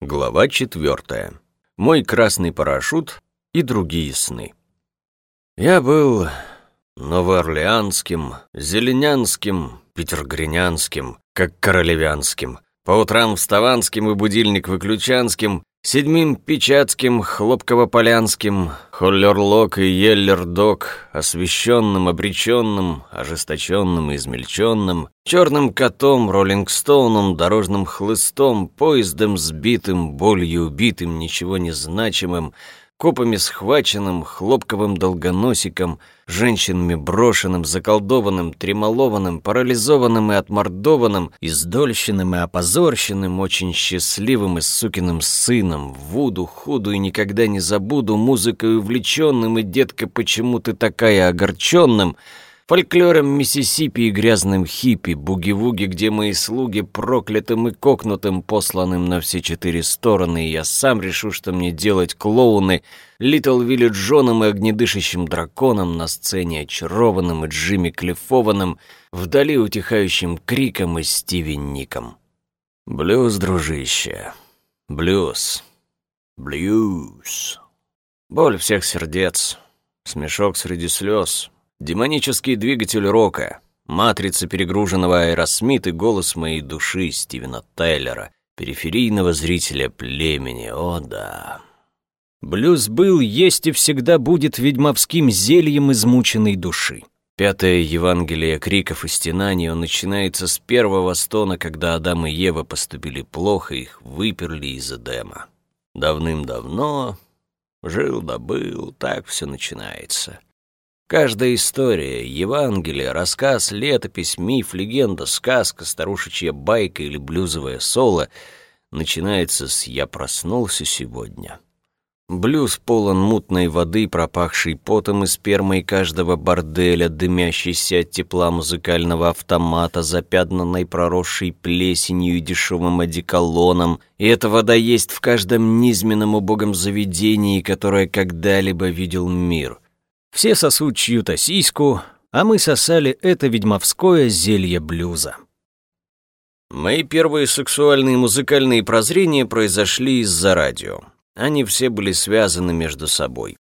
Глава четвертая. Мой красный парашют и другие сны. Я был новоорлеанским, зеленянским, петергринянским, как королевянским, по утрам вставанским и будильник выключанским, седьмим печатским, хлопково-полянским, холлерлок и еллердок, освещенным, обреченным, ожесточенным и измельченным, черным котом, роллингстоуном, дорожным хлыстом, поездом сбитым, болью убитым, ничего не значимым, копами схваченным, хлопковым долгоносиком, женщинами брошенным, заколдованным, тремолованным, парализованным и отмордованным, издольщенным и опозорщенным, очень счастливым и сукиным сыном, Вуду, худу и никогда не забуду, музыкой увлеченным и, детка, почему ты такая огорченным — фольклором Миссисипи и грязным хиппи, буги-вуги, где мои слуги проклятым и кокнутым, посланным на все четыре стороны, и я сам решу, что мне делать клоуны, Литл Вилли Джоном и огнедышащим драконом на сцене, очарованным и Джимми Клиффованным, вдали утихающим криком и Стиви Ником. Блюз, дружище, блюз, блюз. Боль всех сердец, смешок среди слез — Демонический двигатель рока, матрица перегруженного Аэросмит и голос моей души Стивена Тайлера, периферийного зрителя племени, о да. Блюз был, есть и всегда будет ведьмовским зельем измученной души. Пятое Евангелие криков и стенаний он начинается с первого стона, когда Адам и Ева поступили плохо, их выперли из Эдема. Давным-давно, жил да был, так все начинается. Каждая история, Евангелие, рассказ, летопись, миф, легенда, сказка, старушечья байка или блюзовое соло начинается с «Я проснулся сегодня». Блюз полон мутной воды, пропахшей потом и спермой каждого борделя, дымящейся от тепла музыкального автомата, запятнанной проросшей плесенью и дешевым одеколоном. И эта вода есть в каждом низменном убогом заведении, которое когда-либо видел мир — все сосут чью-то сиську, а мы сосали это ведьмовское зелье блюза. Мои первые сексуальные музыкальные прозрения произошли из-за радио. Они все были связаны между собой.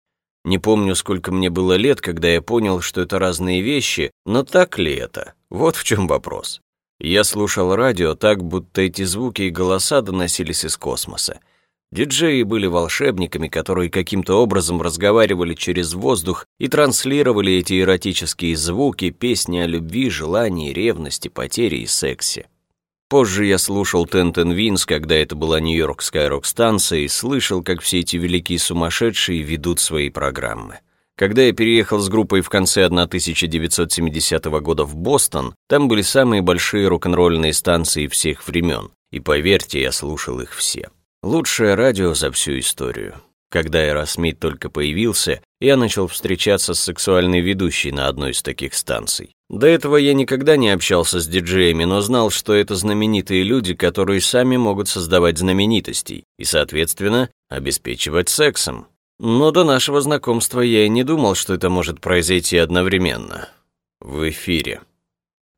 Не помню, сколько мне было лет, когда я понял, что это разные вещи, но так ли это? Вот в чем вопрос. Я слушал радио так, будто эти звуки и голоса доносились из космоса. Диджеи были волшебниками, которые каким-то образом разговаривали через воздух и транслировали эти эротические звуки, песни о любви, желании, ревности, потере и сексе. Позже я слушал Тентен Винс, когда это была Нью-Йоркская рок-станция, и слышал, как все эти великие сумасшедшие ведут свои программы. Когда я переехал с группой в конце 1970 года в Бостон, там были самые большие рок-н-ролльные станции всех времен, и поверьте, я слушал их все. Лучшее радио за всю историю. Когда Эросмит только появился, я начал встречаться с сексуальной ведущей на одной из таких станций. До этого я никогда не общался с диджеями, но знал, что это знаменитые люди, которые сами могут создавать знаменитостей и, соответственно, обеспечивать сексом. Но до нашего знакомства я и не думал, что это может произойти одновременно. В эфире.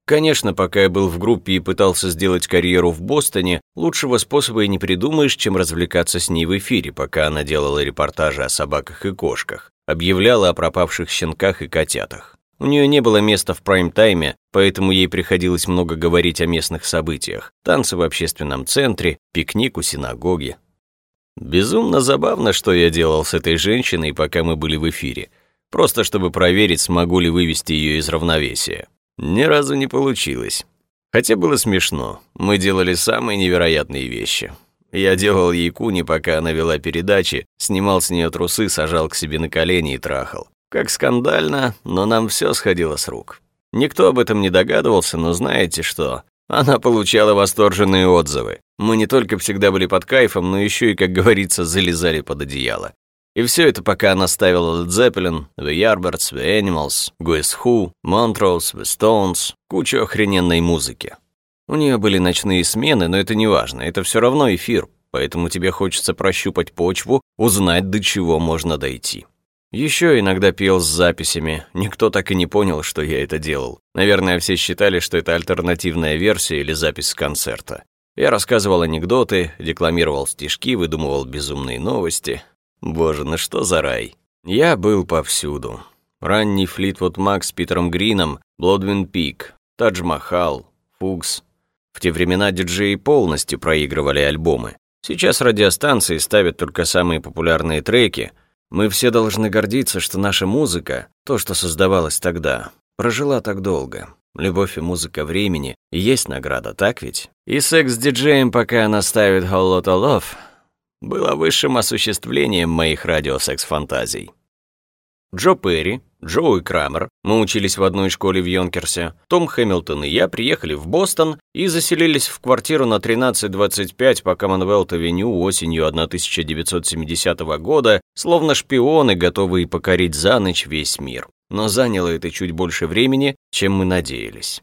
Конечно, пока я был в группе и пытался сделать карьеру в Бостоне, лучшего способа и не придумаешь, чем развлекаться с ней в эфире, пока она делала репортажи о собаках и кошках, объявляла о пропавших щенках и котятах. У нее не было места в прайм-тайме, поэтому ей приходилось много говорить о местных событиях. Танцы в общественном центре, пикник у синагоги. Безумно забавно, что я делал с этой женщиной, пока мы были в эфире. Просто чтобы проверить, смогу ли вывести ее из равновесия. Ни разу не получилось. Хотя было смешно. Мы делали самые невероятные вещи. Я делал ей куни, пока она вела передачи, снимал с нее трусы, сажал к себе на колени и трахал. Как скандально, но нам все сходило с рук. Никто об этом не догадывался, но знаете что? Она получала восторженные отзывы. Мы не только всегда были под кайфом, но еще и, как говорится, залезали под одеяло. И все это пока она ставила Led Zeppelin, The Yardbirds, The Animals, Guess Who, Montrose, The Stones, кучу охрененной музыки. У нее были ночные смены, но это не важно, это все равно эфир, поэтому тебе хочется прощупать почву, узнать, до чего можно дойти. Еще иногда пел с записями, никто так и не понял, что я это делал. Наверное, все считали, что это альтернативная версия или запись концерта. Я рассказывал анекдоты, декламировал стишки, выдумывал безумные новости. Боже, ну что за рай. Я был повсюду. Ранний Флитвуд Мак с Питером Грином, Блодвин Пик, Тадж-Махал, Фукс. В те времена диджеи полностью проигрывали альбомы. Сейчас радиостанции ставят только самые популярные треки. Мы все должны гордиться, что наша музыка, то, что создавалось тогда, прожила так долго. Любовь и музыка времени есть награда, так ведь? И секс с диджеем, пока она ставит Whole Lotta Love, было высшим осуществлением моих радиосекс-фантазий. Джо Перри, Джоуи Крамер, мы учились в одной школе в Йонкерсе, Том Хэмилтон и я приехали в Бостон и заселились в квартиру на 1325 по Коммонвелт-авеню осенью 1970 года, словно шпионы, готовые покорить за ночь весь мир. Но заняло это чуть больше времени, чем мы надеялись.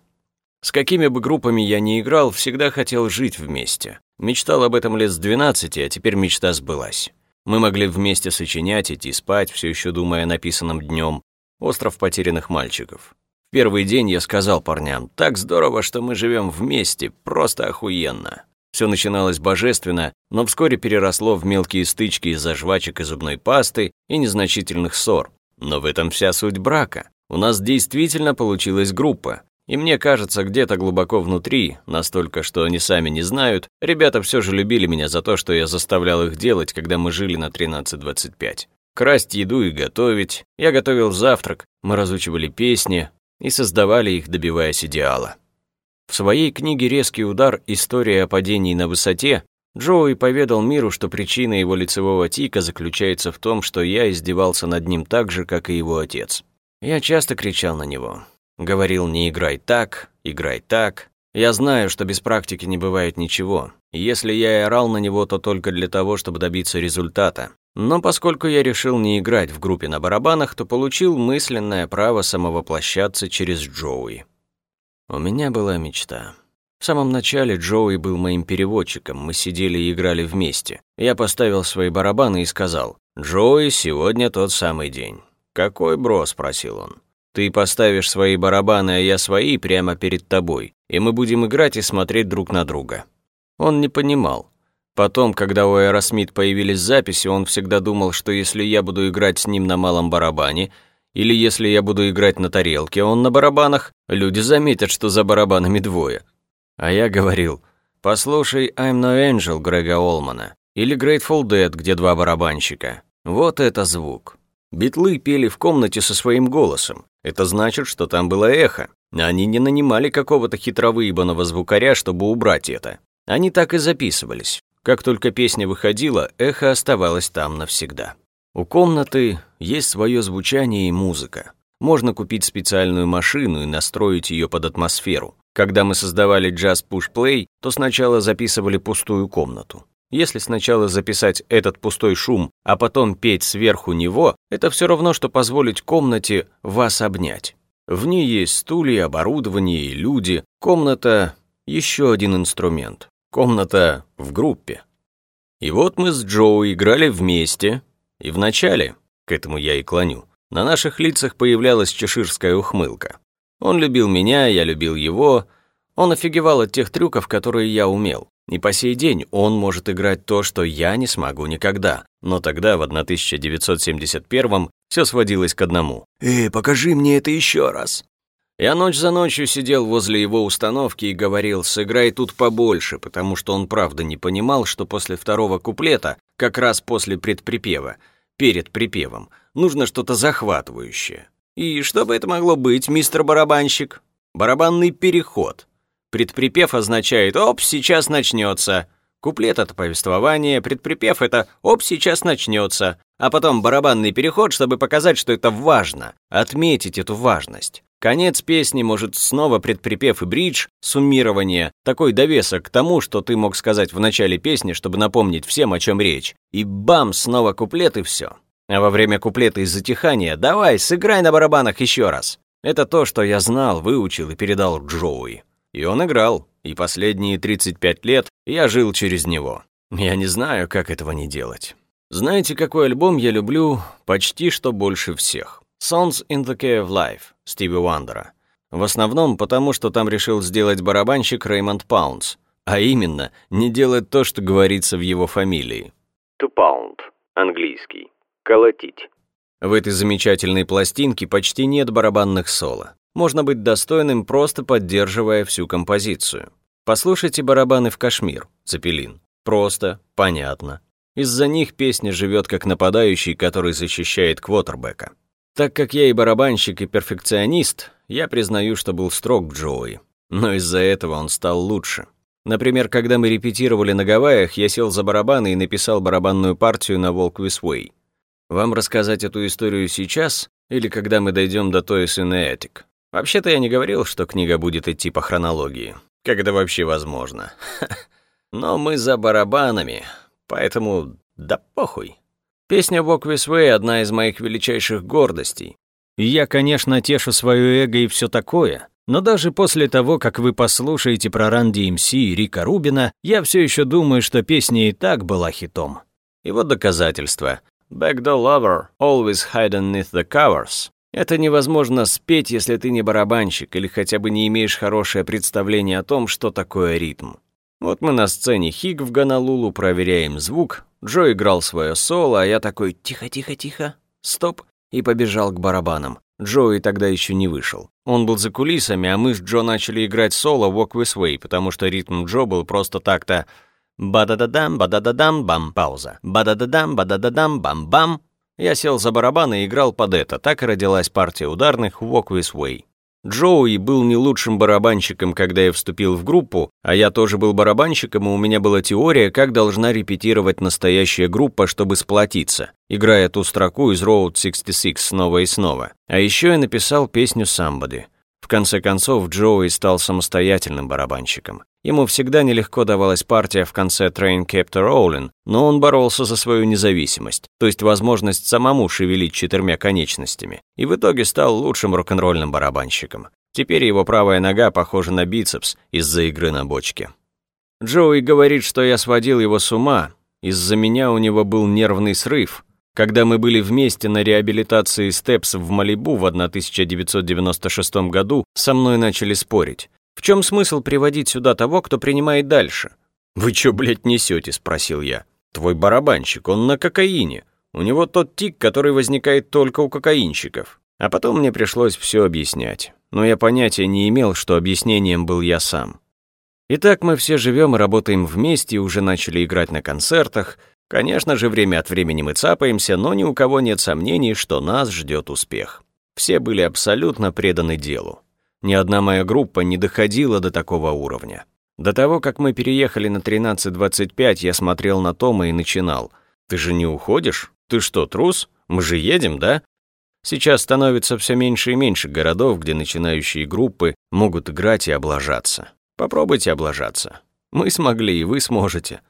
С какими бы группами я ни играл, всегда хотел жить вместе. Мечтал об этом лет с 12, а теперь мечта сбылась. Мы могли вместе сочинять, идти спать, все еще думая о написанном днем. Остров потерянных мальчиков. В первый день я сказал парням, так здорово, что мы живем вместе, просто охуенно. Все начиналось божественно, но вскоре переросло в мелкие стычки из-за жвачек и зубной пасты и незначительных ссор. Но в этом вся суть брака. У нас действительно получилась группа. И мне кажется, где-то глубоко внутри, настолько, что они сами не знают, ребята все же любили меня за то, что я заставлял их делать, когда мы жили на 1325. Красть еду и готовить. Я готовил завтрак, мы разучивали песни и создавали их, добиваясь идеала. В своей книге «Резкий удар. История о падении на высоте» Джоуи поведал миру, что причина его лицевого тика заключается в том, что я издевался над ним так же, как и его отец. Я часто кричал на него. Говорил, не играй так, играй так. Я знаю, что без практики не бывает ничего. Если я и орал на него, то только для того, чтобы добиться результата. Но поскольку я решил не играть в группе на барабанах, то получил мысленное право самовоплощаться через Джоуи. У меня была мечта. В самом начале Джоуи был моим переводчиком, мы сидели и играли вместе. Я поставил свои барабаны и сказал, «Джоуи, сегодня тот самый день». «Какой, бро?» – спросил он. Ты поставишь свои барабаны, а я свои прямо перед тобой, и мы будем играть и смотреть друг на друга». Он не понимал. Потом, когда у Аэросмит появились записи, он всегда думал, что если я буду играть с ним на малом барабане, или если я буду играть на тарелке, он на барабанах, люди заметят, что за барабанами двое. А я говорил, послушай «I'm no angel» Грега Олмана, или Grateful Dead, где два барабанщика. Вот это звук. Битлы пели в комнате со своим голосом. Это значит, что там было эхо. Они не нанимали какого-то хитровыебанного звукаря, чтобы убрать это. Они так и записывались. Как только песня выходила, эхо оставалось там навсегда. У комнаты есть свое звучание и музыка. Можно купить специальную машину и настроить ее под атмосферу. Когда мы создавали Jazz Push Play, то сначала записывали пустую комнату. Если сначала записать этот пустой шум, а потом петь сверху него, это все равно, что позволить комнате вас обнять. В ней есть стулья, оборудование и люди. Комната — еще один инструмент. Комната в группе. И вот мы с Джоу играли вместе, и вначале, к этому я и клоню, на наших лицах появлялась чеширская ухмылка. Он любил меня, я любил его. Он офигевал от тех трюков, которые я умел. И по сей день он может играть то, что я не смогу никогда. Но тогда, в 1971-м, все сводилось к одному. «Эй, покажи мне это еще раз!» Я ночь за ночью сидел возле его установки и говорил, сыграй тут побольше, потому что он правда не понимал, что после второго куплета, как раз после предприпева, перед припевом, нужно что-то захватывающее. И что бы это могло быть, мистер барабанщик? Барабанный переход. Предприпев означает «оп, сейчас начнется». Куплет — это повествование, предприпев — это «оп, сейчас начнется». А потом барабанный переход, чтобы показать, что это важно, отметить эту важность. Конец песни может снова предприпев и бридж, суммирование, такой довесок к тому, что ты мог сказать в начале песни, чтобы напомнить всем, о чем речь. И бам, снова куплет и все. А во время куплета и затихания «давай, сыграй на барабанах еще раз». Это то, что я знал, выучил и передал Джоуи. И он играл, и последние 35 лет я жил через него. Я не знаю, как этого не делать. Знаете, какой альбом я люблю почти что больше всех? Songs in the Key of Life Стиви Уандера. В основном потому, что там решил сделать барабанщик Реймонд Паунс. а именно не делать то, что говорится в его фамилии. To pound, английский. Колотить. В этой замечательной пластинке почти нет барабанных соло. Можно быть достойным, просто поддерживая всю композицию. Послушайте барабаны в Кашмир, Цепелин. Просто, понятно. Из-за них песня живет как нападающий, который защищает квотербека. Так как я и барабанщик, и перфекционист, я признаю, что был строг к Джоуи. Но из-за этого он стал лучше. Например, когда мы репетировали на Гавайях, я сел за барабаны и написал барабанную партию на This Way. Вам рассказать эту историю сейчас или когда мы дойдем до Toys in? Вообще-то я не говорил, что книга будет идти по хронологии. Как это вообще возможно? Но мы за барабанами, поэтому да похуй. Песня «Walk This Way» — одна из моих величайших гордостей. я, конечно, тешу свое эго и все такое, но даже после того, как вы послушаете про Ранди МС и Рика Рубина, я все еще думаю, что песня и так была хитом. И вот доказательство. «Back the lover, always hide underneath the covers». Это невозможно спеть, если ты не барабанщик или хотя бы не имеешь хорошее представление о том, что такое ритм. Вот мы на сцене Хиг в Ганалулу проверяем звук, Джо играл свое соло, а я такой «тихо-тихо-тихо, стоп» и побежал к барабанам. Джои тогда еще не вышел. Он был за кулисами, а мы с Джо начали играть соло «Walk This Way», потому что ритм Джо был просто так-то «ба-да-да-дам, ба-да-да-дам, бам, пауза, ба-да-да-дам, ба-да-да-дам, бам-бам». Я сел за барабан и играл под это, так и родилась партия ударных «Walk This Way». Джоуи был не лучшим барабанщиком, когда я вступил в группу, а я тоже был барабанщиком, и у меня была теория, как должна репетировать настоящая группа, чтобы сплотиться, играя ту строку из Road 66 снова и снова. А еще я написал песню «Somebody». В конце концов, Джоуи стал самостоятельным барабанщиком. Ему всегда нелегко давалась партия в конце Train Captor Rowling, но он боролся за свою независимость, то есть возможность самому шевелить четырьмя конечностями, и в итоге стал лучшим рок-н-ролльным барабанщиком. Теперь его правая нога похожа на бицепс из-за игры на бочке. Джоуи говорит, что я сводил его с ума, из-за меня у него был нервный срыв. Когда мы были вместе на реабилитации Степс в Малибу в 1996 году, со мной начали спорить. В чем смысл приводить сюда того, кто принимает дальше? Вы чё, блядь, несете? спросил я. Твой барабанщик, он на кокаине. У него тот тик, который возникает только у кокаинщиков. А потом мне пришлось все объяснять. Но я понятия не имел, что объяснением был я сам. Итак, мы все живем и работаем вместе, уже начали играть на концертах. Конечно же, время от времени мы цапаемся, но ни у кого нет сомнений, что нас ждет успех. Все были абсолютно преданы делу. Ни одна моя группа не доходила до такого уровня. До того, как мы переехали на 1325, я смотрел на Тома и начинал. «Ты же не уходишь? Ты что, трус? Мы же едем, да?» Сейчас становится все меньше и меньше городов, где начинающие группы могут играть и облажаться. Попробуйте облажаться. Мы смогли, и вы сможете.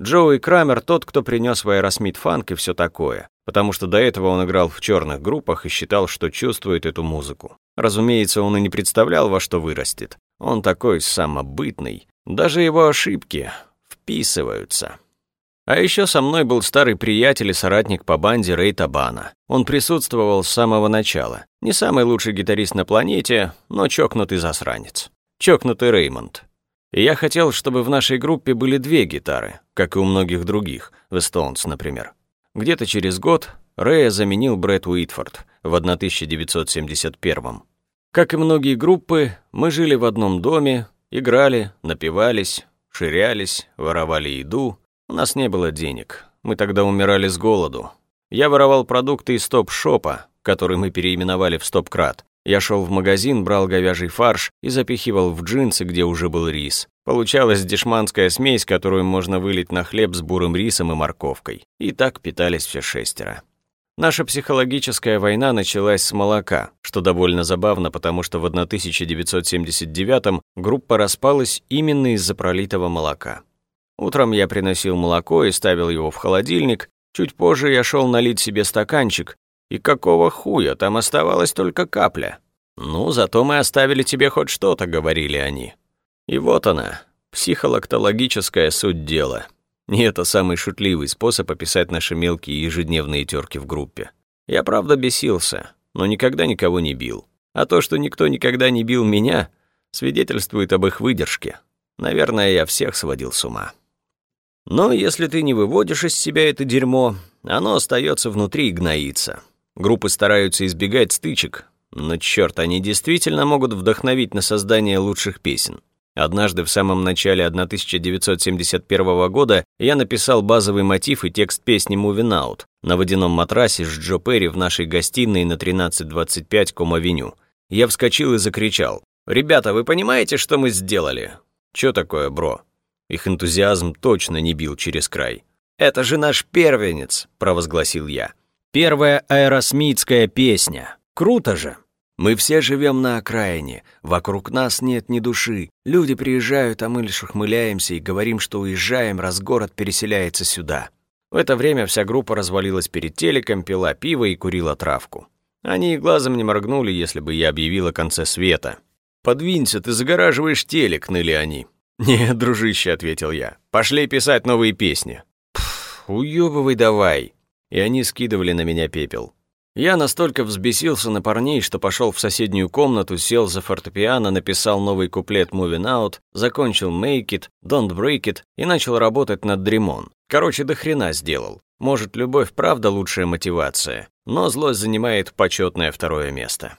Джоуи Крамер тот, кто принес в Аэросмит фанк и все такое потому что до этого он играл в черных группах и считал, что чувствует эту музыку. Разумеется, он и не представлял, во что вырастет. Он такой самобытный. Даже его ошибки вписываются. А еще со мной был старый приятель и соратник по банде Рэй Табано. Он присутствовал с самого начала. Не самый лучший гитарист на планете, но чокнутый засранец. Чокнутый Реймонд. И я хотел, чтобы в нашей группе были две гитары, как и у многих других, в Stones, например. Где-то через год Рэя заменил Брэд Уитфорд в 1971 Как и многие группы, мы жили в одном доме, играли, напивались, ширялись, воровали еду. У нас не было денег. Мы тогда умирали с голоду. Я воровал продукты из стоп-шопа, который мы переименовали в стоп-крат. Я шел в магазин, брал говяжий фарш и запихивал в джинсы, где уже был рис. Получалась дешманская смесь, которую можно вылить на хлеб с бурым рисом и морковкой. И так питались все шестеро. Наша психологическая война началась с молока, что довольно забавно, потому что в 1979 группа распалась именно из-за пролитого молока. Утром я приносил молоко и ставил его в холодильник, чуть позже я шел налить себе стаканчик, и какого хуя, там оставалась только капля. «Ну, зато мы оставили тебе хоть что-то», — говорили они. И вот она, психолоктологическая суть дела. И это самый шутливый способ описать наши мелкие ежедневные терки в группе. Я правда бесился, но никогда никого не бил. А то, что никто никогда не бил меня, свидетельствует об их выдержке. Наверное, я всех сводил с ума. Но если ты не выводишь из себя это дерьмо, оно остается внутри и гноится. Группы стараются избегать стычек, но черт, они действительно могут вдохновить на создание лучших песен. Однажды в самом начале 1971 года я написал базовый мотив и текст песни «Moving Out» на водяном матрасе с Джо Перри в нашей гостиной на 1325 Ком-авеню. Я вскочил и закричал. «Ребята, вы понимаете, что мы сделали?» «Чё такое, бро?» Их энтузиазм точно не бил через край. «Это же наш первенец», — провозгласил я. «Первая аэросмитская песня. Круто же!» Мы все живем на окраине, вокруг нас нет ни души. Люди приезжают, а мы лишь ухмыляемся и говорим, что уезжаем, раз город переселяется сюда. В это время вся группа развалилась перед телеком, пила пиво и курила травку. Они глазом не моргнули, если бы я объявил о конце света. «Подвинься, ты загораживаешь телек», — ныли они. «Нет, дружище», — ответил я. «Пошли писать новые песни». «Пф, уёбывай давай». И они скидывали на меня пепел. Я настолько взбесился на парней, что пошел в соседнюю комнату, сел за фортепиано, написал новый куплет «Moving Out», закончил «Make It», «Don't Break It» и начал работать над «Дремон». Короче, до хрена сделал. Может, любовь правда лучшая мотивация, но злость занимает почетное второе место.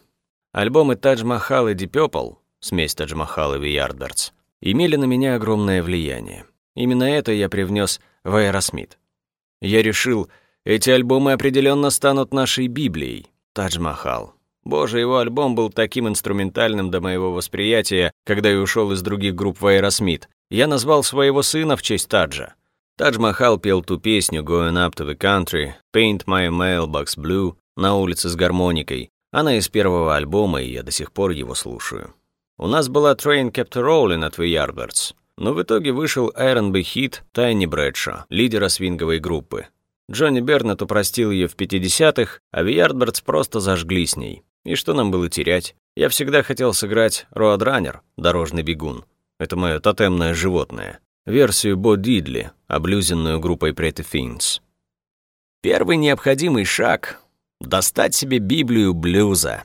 Альбомы «Тадж Махал» и «Deep Purple», смесь «Тадж Махал» и «The Yardbirds», имели на меня огромное влияние. Именно это я привнес в Аэросмит. Я решил — эти альбомы определенно станут нашей Библией. Тадж Махал. Боже, его альбом был таким инструментальным для моего восприятия, когда я ушел из других групп в Аэросмит. Я назвал своего сына в честь Таджа. Тадж Махал пел ту песню «Going up to the country», «Paint my mailbox blue» на улице с гармоникой. Она из первого альбома, и я до сих пор его слушаю. У нас была Train Kept Rolling от The Yardbirds, но в итоге вышел Iron B Hit Тайни Брэдшо, лидера свинговой группы. Джонни Бернет упростил ее в 50-х, а Виярдбердс просто зажгли с ней. И что нам было терять? Я всегда хотел сыграть Роадранер, дорожный бегун. Это мое тотемное животное. Версию Бо Дидли, облюзенную группой Pretty Things. Первый необходимый шаг — достать себе Библию блюза.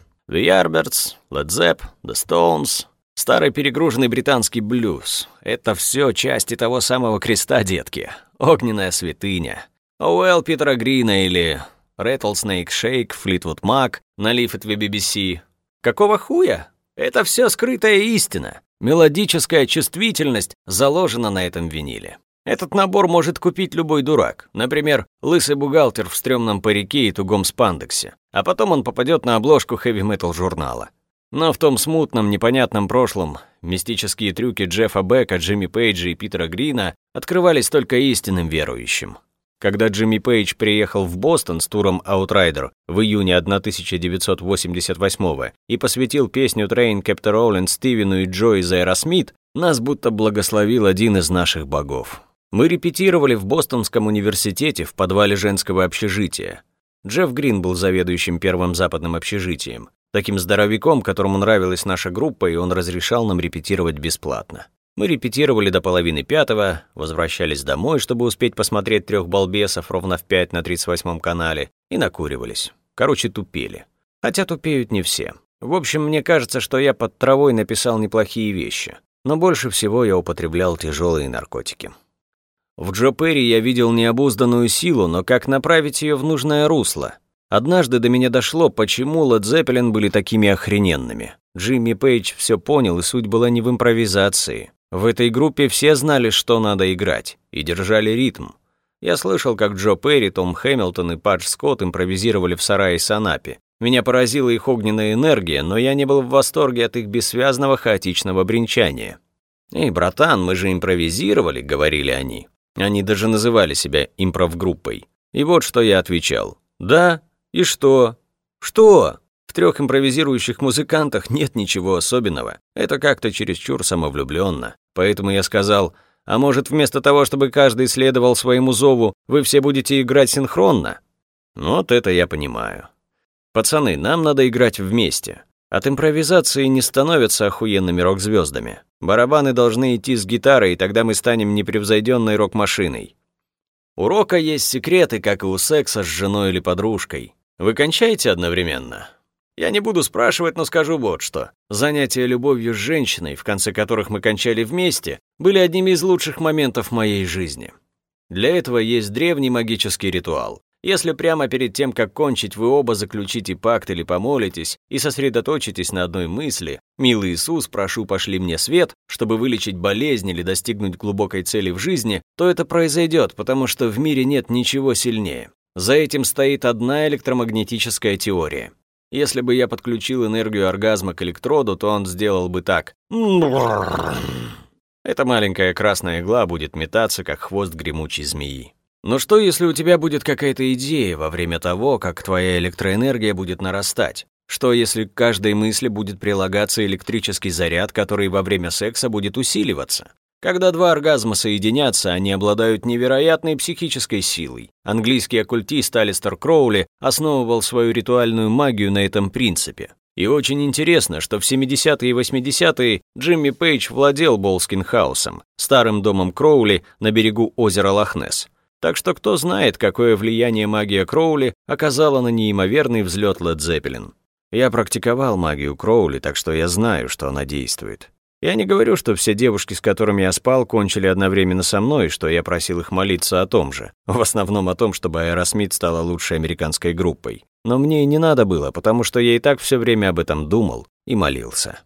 Led Zepp, The Stones, старый перегруженный британский блюз. Это все части того самого креста, детки. Огненная святыня. Оуэлл Питера Грина или Rattlesnake Shake, Fleetwood Mac, на Leafet BBC. Какого хуя? Это все скрытая истина. Мелодическая чувствительность заложена на этом виниле. Этот набор может купить любой дурак. Например, лысый бухгалтер в стрёмном парике и тугом спандексе. А потом он попадет на обложку хэви-метал журнала. Но в том смутном, непонятном прошлом мистические трюки Джеффа Бека, Джимми Пейджа и Питера Грина открывались только истинным верующим. Когда Джимми Пейдж приехал в Бостон с туром Outrider в июне 1988 и посвятил песню Train Captain Rowland Стивену и Джо из Aerosmith, нас будто благословил один из наших богов. Мы репетировали в Бостонском университете в подвале женского общежития. Джефф Грин был заведующим первым западным общежитием, таким здоровяком, которому нравилась наша группа, и он разрешал нам репетировать бесплатно. Мы репетировали до половины пятого, возвращались домой, чтобы успеть посмотреть трех балбесов ровно в пять на 38-м канале, и накуривались. Короче, тупели. Хотя тупеют не все. В общем, мне кажется, что я под травой написал неплохие вещи, но больше всего я употреблял тяжелые наркотики. В Джо Перри я видел необузданную силу, но как направить ее в нужное русло? Однажды до меня дошло, почему Лед Зеппелин были такими охрененными. Джимми Пейдж все понял, и суть была не в импровизации. В этой группе все знали, что надо играть, и держали ритм. Я слышал, как Джо Перри, Том Хэмилтон и Падж Скотт импровизировали в сарае Санапи. Меня поразила их огненная энергия, но я не был в восторге от их бессвязного хаотичного бренчания. «Эй, братан, мы же импровизировали», — говорили они. Они даже называли себя импров-группой. И вот что я отвечал. «Да? И что? Что? В трех импровизирующих музыкантах нет ничего особенного. Это как-то чересчур самовлюбленно. Поэтому я сказал, а может, вместо того, чтобы каждый следовал своему зову, вы все будете играть синхронно? Вот это я понимаю. Пацаны, нам надо играть вместе. От импровизации не становятся охуенными рок-звездами. Барабаны должны идти с гитарой, и тогда мы станем непревзойденной рок-машиной. У рока есть секреты, как и у секса с женой или подружкой. Вы кончаете одновременно? Я не буду спрашивать, но скажу вот что. Занятия любовью с женщиной, в конце которых мы кончали вместе, были одними из лучших моментов моей жизни. Для этого есть древний магический ритуал. Если прямо перед тем, как кончить, вы оба заключите пакт или помолитесь и сосредоточитесь на одной мысли «Милый Иисус, прошу, пошли мне свет», чтобы вылечить болезнь или достигнуть глубокой цели в жизни, то это произойдет, потому что в мире нет ничего сильнее. За этим стоит одна электромагнетическая теория. Если бы я подключил энергию оргазма к электроду, то он сделал бы так. Эта маленькая красная игла будет метаться, как хвост гремучей змеи. Но что, если у тебя будет какая-то идея во время того, как твоя электроэнергия будет нарастать? Что, если к каждой мысли будет прилагаться электрический заряд, который во время секса будет усиливаться? Когда два оргазма соединятся, они обладают невероятной психической силой. Английский оккультист Алистер Кроули основывал свою ритуальную магию на этом принципе. И очень интересно, что в 70-е и 80-е Джимми Пейдж владел Болскин Хаусом, старым домом Кроули на берегу озера Лохнесс. Так что кто знает, какое влияние магия Кроули оказала на неимоверный взлет Led Zeppelin. Я практиковал магию Кроули, так что я знаю, что она действует. Я не говорю, что все девушки, с которыми я спал, кончили одновременно со мной, что я просил их молиться о том же. В основном о том, чтобы Аэросмит стала лучшей американской группой. Но мне и не надо было, потому что я и так все время об этом думал и молился.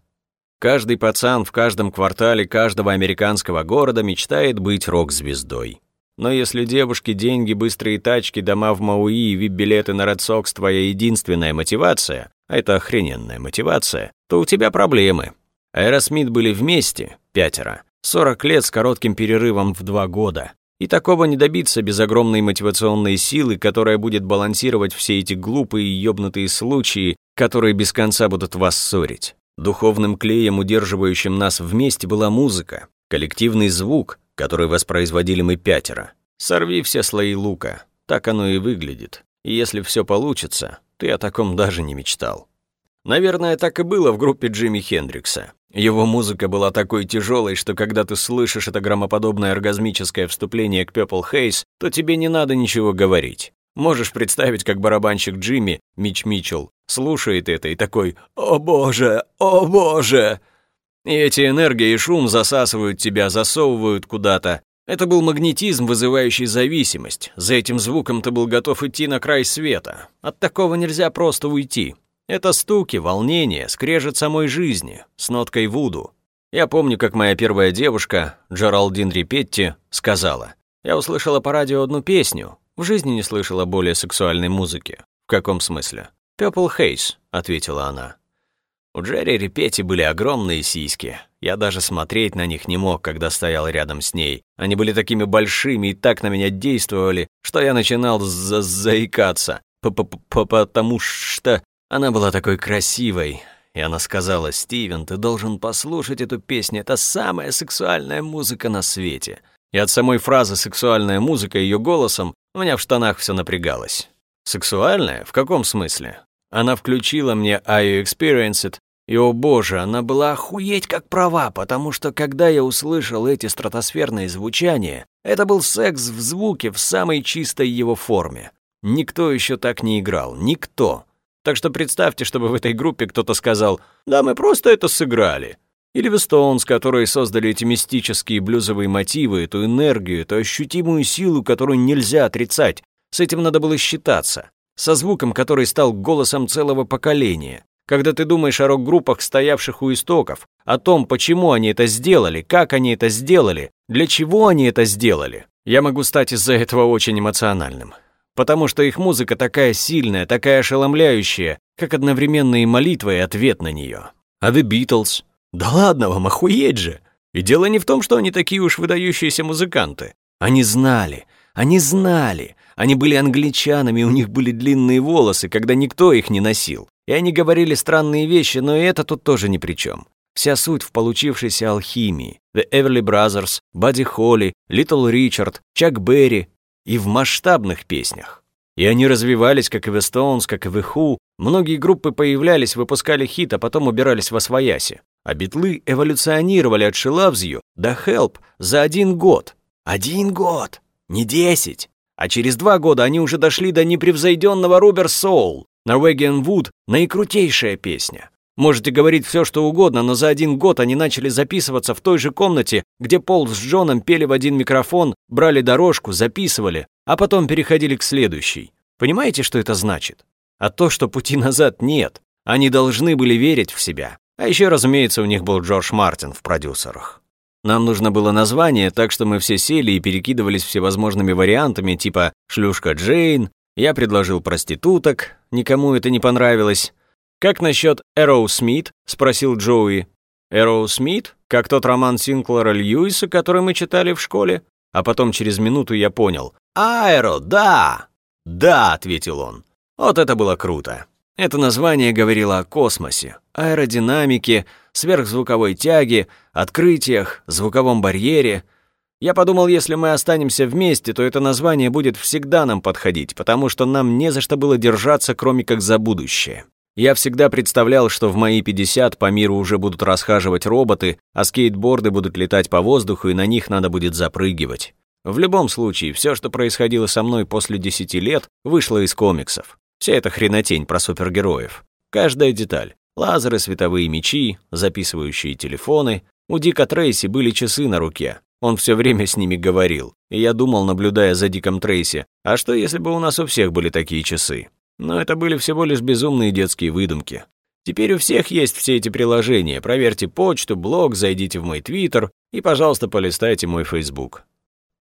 Каждый пацан в каждом квартале каждого американского города мечтает быть рок-звездой. Но если девушки, деньги, быстрые тачки, дома в Мауи и вип-билеты на Red Sox твоя единственная мотивация, а это охрененная мотивация, то у тебя проблемы. Аэросмит были вместе, пятеро, 40 лет с коротким перерывом в два года. И такого не добиться без огромной мотивационной силы, которая будет балансировать все эти глупые и ёбнутые случаи, которые без конца будут вас ссорить. Духовным клеем, удерживающим нас вместе, была музыка, коллективный звук, который воспроизводили мы пятеро. Сорви все слои лука, так оно и выглядит. И если все получится, ты о таком даже не мечтал. Наверное, так и было в группе Джимми Хендрикса. Его музыка была такой тяжелой, что когда ты слышишь это громоподобное оргазмическое вступление к Purple Haze, то тебе не надо ничего говорить. Можешь представить, как барабанщик Джимми, Мич Митчелл, слушает это и такой «О боже! О боже!» И эти энергии и шум засасывают тебя, засовывают куда-то. Это был магнетизм, вызывающий зависимость. За этим звуком ты был готов идти на край света. От такого нельзя просто уйти. Это стуки, волнение, скрежет самой жизни, с ноткой вуду. Я помню, как моя первая девушка, Джералдин Репетти, сказала, «Я услышала по радио одну песню, в жизни не слышала более сексуальной музыки». «В каком смысле?» «Purple Haze», — ответила она. У Джерри Репетти были огромные сиськи. Я даже смотреть на них не мог, когда стоял рядом с ней. Они были такими большими и так на меня действовали, что я начинал за заикаться. П -п -п Потому что она была такой красивой, и она сказала, «Стивен, ты должен послушать эту песню, это самая сексуальная музыка на свете». И от самой фразы «сексуальная музыка» ее голосом у меня в штанах все напрягалось. Сексуальная? В каком смысле? Она включила мне «I Experience It», и, о боже, она была охуеть как права, потому что, когда я услышал эти стратосферные звучания, это был секс в звуке в самой чистой его форме. Никто еще так не играл, никто. Так что представьте, чтобы в этой группе кто-то сказал «Да, мы просто это сыграли». Или в Stones, которые создали эти мистические блюзовые мотивы, эту энергию, эту ощутимую силу, которую нельзя отрицать. С этим надо было считаться. Со звуком, который стал голосом целого поколения. Когда ты думаешь о рок-группах, стоявших у истоков, о том, почему они это сделали, как они это сделали, для чего они это сделали, я могу стать из-за этого очень эмоциональным потому что их музыка такая сильная, такая ошеломляющая, как одновременно и молитва, и ответ на нее. А The Beatles? Да ладно вам, охуеть же! И дело не в том, что они такие уж выдающиеся музыканты. Они знали, они знали. Они были англичанами, у них были длинные волосы, когда никто их не носил. И они говорили странные вещи, но и это тут тоже ни при чем. Вся суть в получившейся алхимии. The Everly Brothers, Бадди Холли, Little Richard, Чак Берри, и в масштабных песнях. И они развивались, как и в Stones, как и в Who. Многие группы появлялись, выпускали хит, а потом убирались во свояси. А битлы эволюционировали от She до Help за один год. Один год! Не десять! А через два года они уже дошли до непревзойденного Рубер Соул. Norwegian Wood — наикрутейшая песня. Можете говорить все, что угодно, но за один год они начали записываться в той же комнате, где Пол с Джоном пели в один микрофон, брали дорожку, записывали, а потом переходили к следующей. Понимаете, что это значит? А то, что пути назад нет. Они должны были верить в себя. А еще, разумеется, у них был Джордж Мартин в продюсерах. Нам нужно было название, так что мы все сели и перекидывались всевозможными вариантами, типа «Шлюшка Джейн», я предложил проституток, никому это не понравилось. «Как насчет Смит?» — спросил Джоуи. «Эроу Смит? Как тот роман Синклера Льюиса, который мы читали в школе?» А потом через минуту я понял. «Аэро, да!» «Да», — ответил он. Вот это было круто. Это название говорило о космосе, аэродинамике, сверхзвуковой тяге, открытиях, звуковом барьере. Я подумал, если мы останемся вместе, то это название будет всегда нам подходить, потому что нам не за что было держаться, кроме как за будущее. Я всегда представлял, что в мои 50 по миру уже будут расхаживать роботы, а скейтборды будут летать по воздуху, и на них надо будет запрыгивать. В любом случае, все, что происходило со мной после 10 лет, вышло из комиксов. Вся эта хренотень про супергероев. Каждая деталь. Лазеры, световые мечи, записывающие телефоны. У Дика Трейси были часы на руке. Он все время с ними говорил. И я думал, наблюдая за Диком Трейси, а что если бы у нас у всех были такие часы? Но это были всего лишь безумные детские выдумки. Теперь у всех есть все эти приложения. Проверьте почту, блог, зайдите в мой твиттер и, пожалуйста, полистайте мой фейсбук.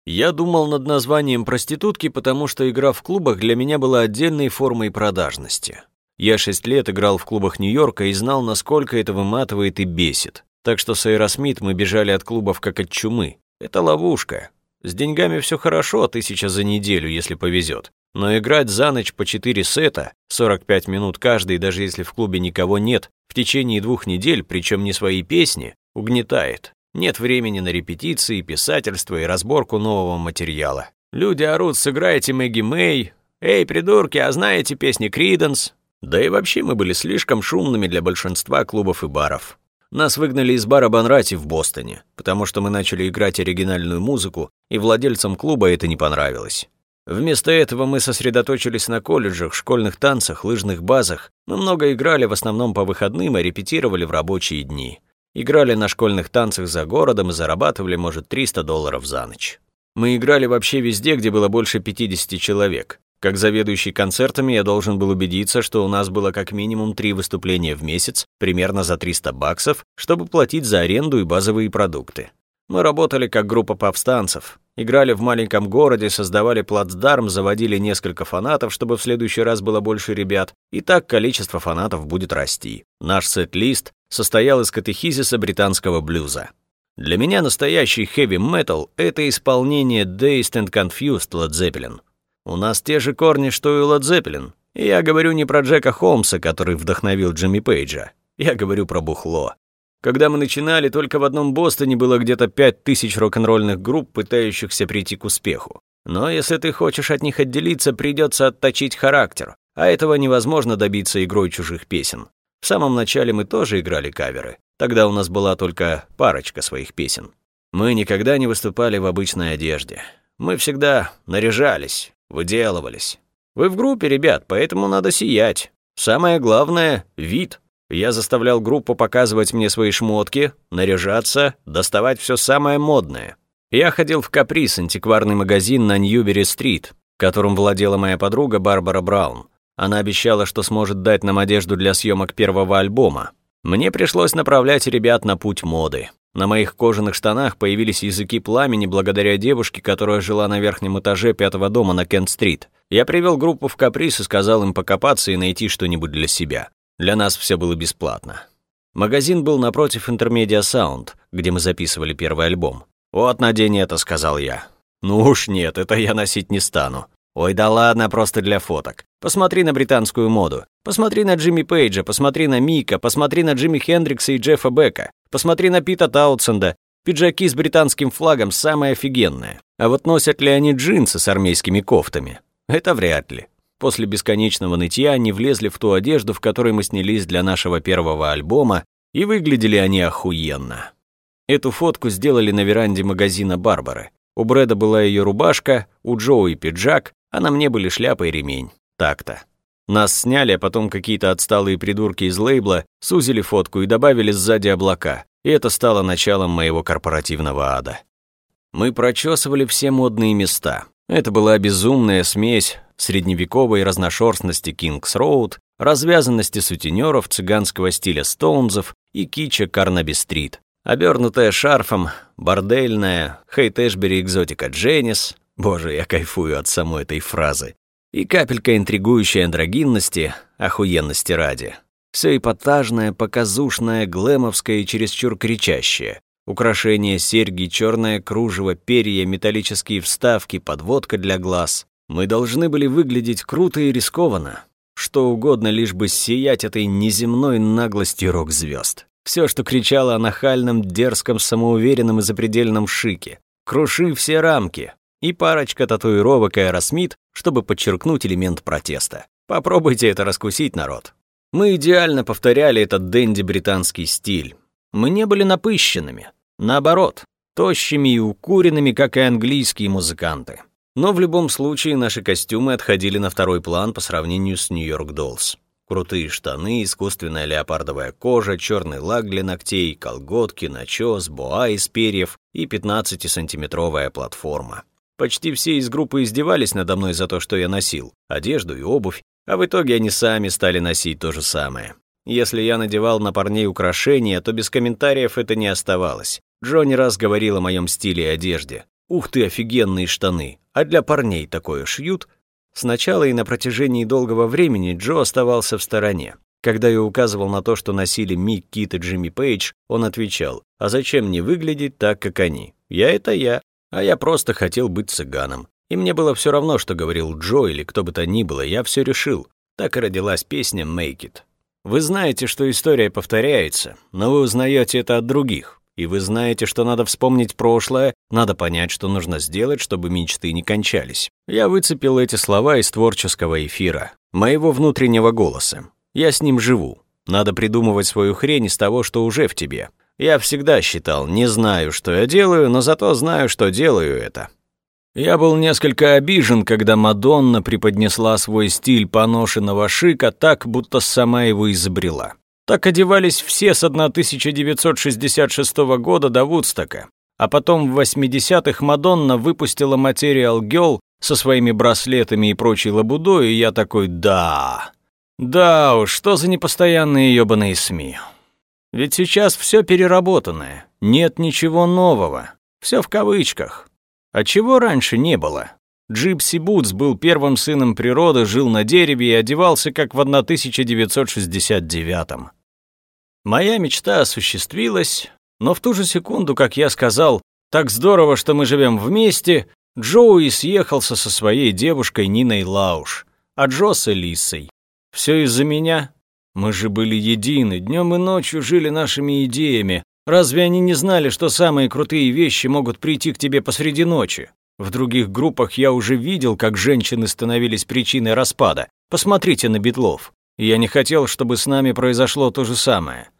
Я думал над названием проститутки, потому что игра в клубах для меня была отдельной формой продажности. Я шесть лет играл в клубах Нью-Йорка и знал, насколько это выматывает и бесит. Так что с Аэросмит мы бежали от клубов как от чумы. Это ловушка. С деньгами все хорошо, тысяча за неделю, если повезет. Но играть за ночь по 4 сета, 45 минут каждый, даже если в клубе никого нет, в течение двух недель, причем не свои песни, угнетает. Нет времени на репетиции, писательство и разборку нового материала. Люди орут «Сыграйте Maggie May», «Эй, придурки, а знаете песни Криденс?» Да и вообще мы были слишком шумными для большинства клубов и баров. Нас выгнали из бара Банрати в Бостоне, потому что мы начали играть оригинальную музыку, и владельцам клуба это не понравилось. Вместо этого мы сосредоточились на колледжах, школьных танцах, лыжных базах. Мы много играли в основном по выходным и репетировали в рабочие дни. Играли на школьных танцах за городом и зарабатывали, может, 300 долларов за ночь. Мы играли вообще везде, где было больше 50 человек. Как заведующий концертами я должен был убедиться, что у нас было как минимум три выступления в месяц, примерно за 300 баксов, чтобы платить за аренду и базовые продукты. Мы работали как группа повстанцев, играли в маленьком городе, создавали плацдарм, заводили несколько фанатов, чтобы в следующий раз было больше ребят, и так количество фанатов будет расти. Наш сет-лист состоял из катехизиса британского блюза. Для меня настоящий хэви-метал — это исполнение Dazed and Confused Led Zeppelin. У нас те же корни, что и у Led Zeppelin. И я говорю не про Джека Холмса, который вдохновил Джимми Пейджа. Я говорю про бухло. Когда мы начинали, только в одном Бостоне было где-то пять тысяч рок-н-ролльных групп, пытающихся прийти к успеху. Но если ты хочешь от них отделиться, придется отточить характер, а этого невозможно добиться игрой чужих песен. В самом начале мы тоже играли каверы. Тогда у нас была только парочка своих песен. Мы никогда не выступали в обычной одежде. Мы всегда наряжались, выделывались. Вы в группе, ребят, поэтому надо сиять. Самое главное — вид. Я заставлял группу показывать мне свои шмотки, наряжаться, доставать все самое модное. Я ходил в Каприс, антикварный магазин на Ньюбери-стрит, которым владела моя подруга Барбара Браун. Она обещала, что сможет дать нам одежду для съемок первого альбома. Мне пришлось направлять ребят на путь моды. На моих кожаных штанах появились языки пламени благодаря девушке, которая жила на верхнем этаже пятого дома на Кент-стрит. Я привел группу в Каприс и сказал им покопаться и найти что-нибудь для себя. Для нас все было бесплатно. Магазин был напротив Интермедиа Саунд, где мы записывали первый альбом. «Вот надень это», — сказал я. «Ну уж нет, это я носить не стану». «Ой, да ладно, просто для фоток. Посмотри на британскую моду. Посмотри на Джимми Пейджа, посмотри на Мика, посмотри на Джимми Хендрикса и Джеффа Бека. Посмотри на Пита Таутсенда. Пиджаки с британским флагом самое офигенное. А вот носят ли они джинсы с армейскими кофтами? Это вряд ли. После бесконечного нытья они влезли в ту одежду, в которой мы снялись для нашего первого альбома, и выглядели они охуенно. Эту фотку сделали на веранде магазина Барбары. У Брэда была ее рубашка, у Джоуи пиджак, а на мне были шляпа и ремень. Так-то. Нас сняли, а потом какие-то отсталые придурки из лейбла сузили фотку и добавили сзади облака. И это стало началом моего корпоративного ада. Мы прочесывали все модные места. Это была безумная смесь средневековой разношерстности Кингс-Роуд, развязанности сутенеров цыганского стиля Стоунзов и кича Карнаби-стрит. Обернутая шарфом, бордельная, Хейт-Эшбери экзотика Дженнис. Боже, я кайфую от самой этой фразы и капелька интригующей андрогинности, охуенности ради. Все эпатажное, показушное, глэмовское и чересчур кричащее. Украшения, серьги, черное кружево, перья, металлические вставки, подводка для глаз. Мы должны были выглядеть круто и рискованно. Что угодно, лишь бы сиять этой неземной наглостью рок-звезд. Все, что кричало о нахальном, дерзком, самоуверенном и запредельном шике. Круши все рамки, и парочка татуировок Аэросмит, чтобы подчеркнуть элемент протеста. Попробуйте это раскусить, народ. Мы идеально повторяли этот денди британский стиль. Мы не были напыщенными. Наоборот, тощими и укуренными, как и английские музыканты. Но в любом случае наши костюмы отходили на второй план по сравнению с New York Dolls. Крутые штаны, искусственная леопардовая кожа, черный лак для ногтей, колготки, начес, боа из перьев и 15-сантиметровая платформа. Почти все из группы издевались надо мной за то, что я носил, одежду и обувь, а в итоге они сами стали носить то же самое. Если я надевал на парней украшения, то без комментариев это не оставалось. Джо не раз говорил о моем стиле и одежде. «Ух ты, офигенные штаны! А для парней такое шьют?» Сначала и на протяжении долгого времени Джо оставался в стороне. Когда я указывал на то, что носили Мик, Кит и Джимми Пейдж, он отвечал, «А зачем не выглядеть так, как они? Я — это я, а я просто хотел быть цыганом. И мне было все равно, что говорил Джо или кто бы то ни было, я все решил. Так и родилась песня «Make It». Вы знаете, что история повторяется, но вы узнаете это от других. И вы знаете, что надо вспомнить прошлое, надо понять, что нужно сделать, чтобы мечты не кончались. Я выцепил эти слова из творческого эфира, моего внутреннего голоса. Я с ним живу. Надо придумывать свою хрень из того, что уже в тебе. Я всегда считал, не знаю, что я делаю, но зато знаю, что делаю это. Я был несколько обижен, когда Мадонна преподнесла свой стиль поношенного шика так, будто сама его изобрела. Так одевались все с 1966 года до Вудстока. А потом в 80-х Мадонна выпустила Material Girl со своими браслетами и прочей лабудой, и я такой «да». Да уж, что за непостоянные ёбаные СМИ. Ведь сейчас все переработанное, нет ничего нового, все в кавычках. А чего раньше не было? Джипси Бутс был первым сыном природы, жил на дереве и одевался как в 1969-м. Моя мечта осуществилась, но в ту же секунду, как я сказал, так здорово, что мы живем вместе, Джоуи съехался со своей девушкой Ниной Лауш, а Джо с Элисой. Все из-за меня? Мы же были едины, днем и ночью жили нашими идеями. Разве они не знали, что самые крутые вещи могут прийти к тебе посреди ночи? В других группах я уже видел, как женщины становились причиной распада. Посмотрите на Битлов. Я не хотел, чтобы с нами произошло то же самое.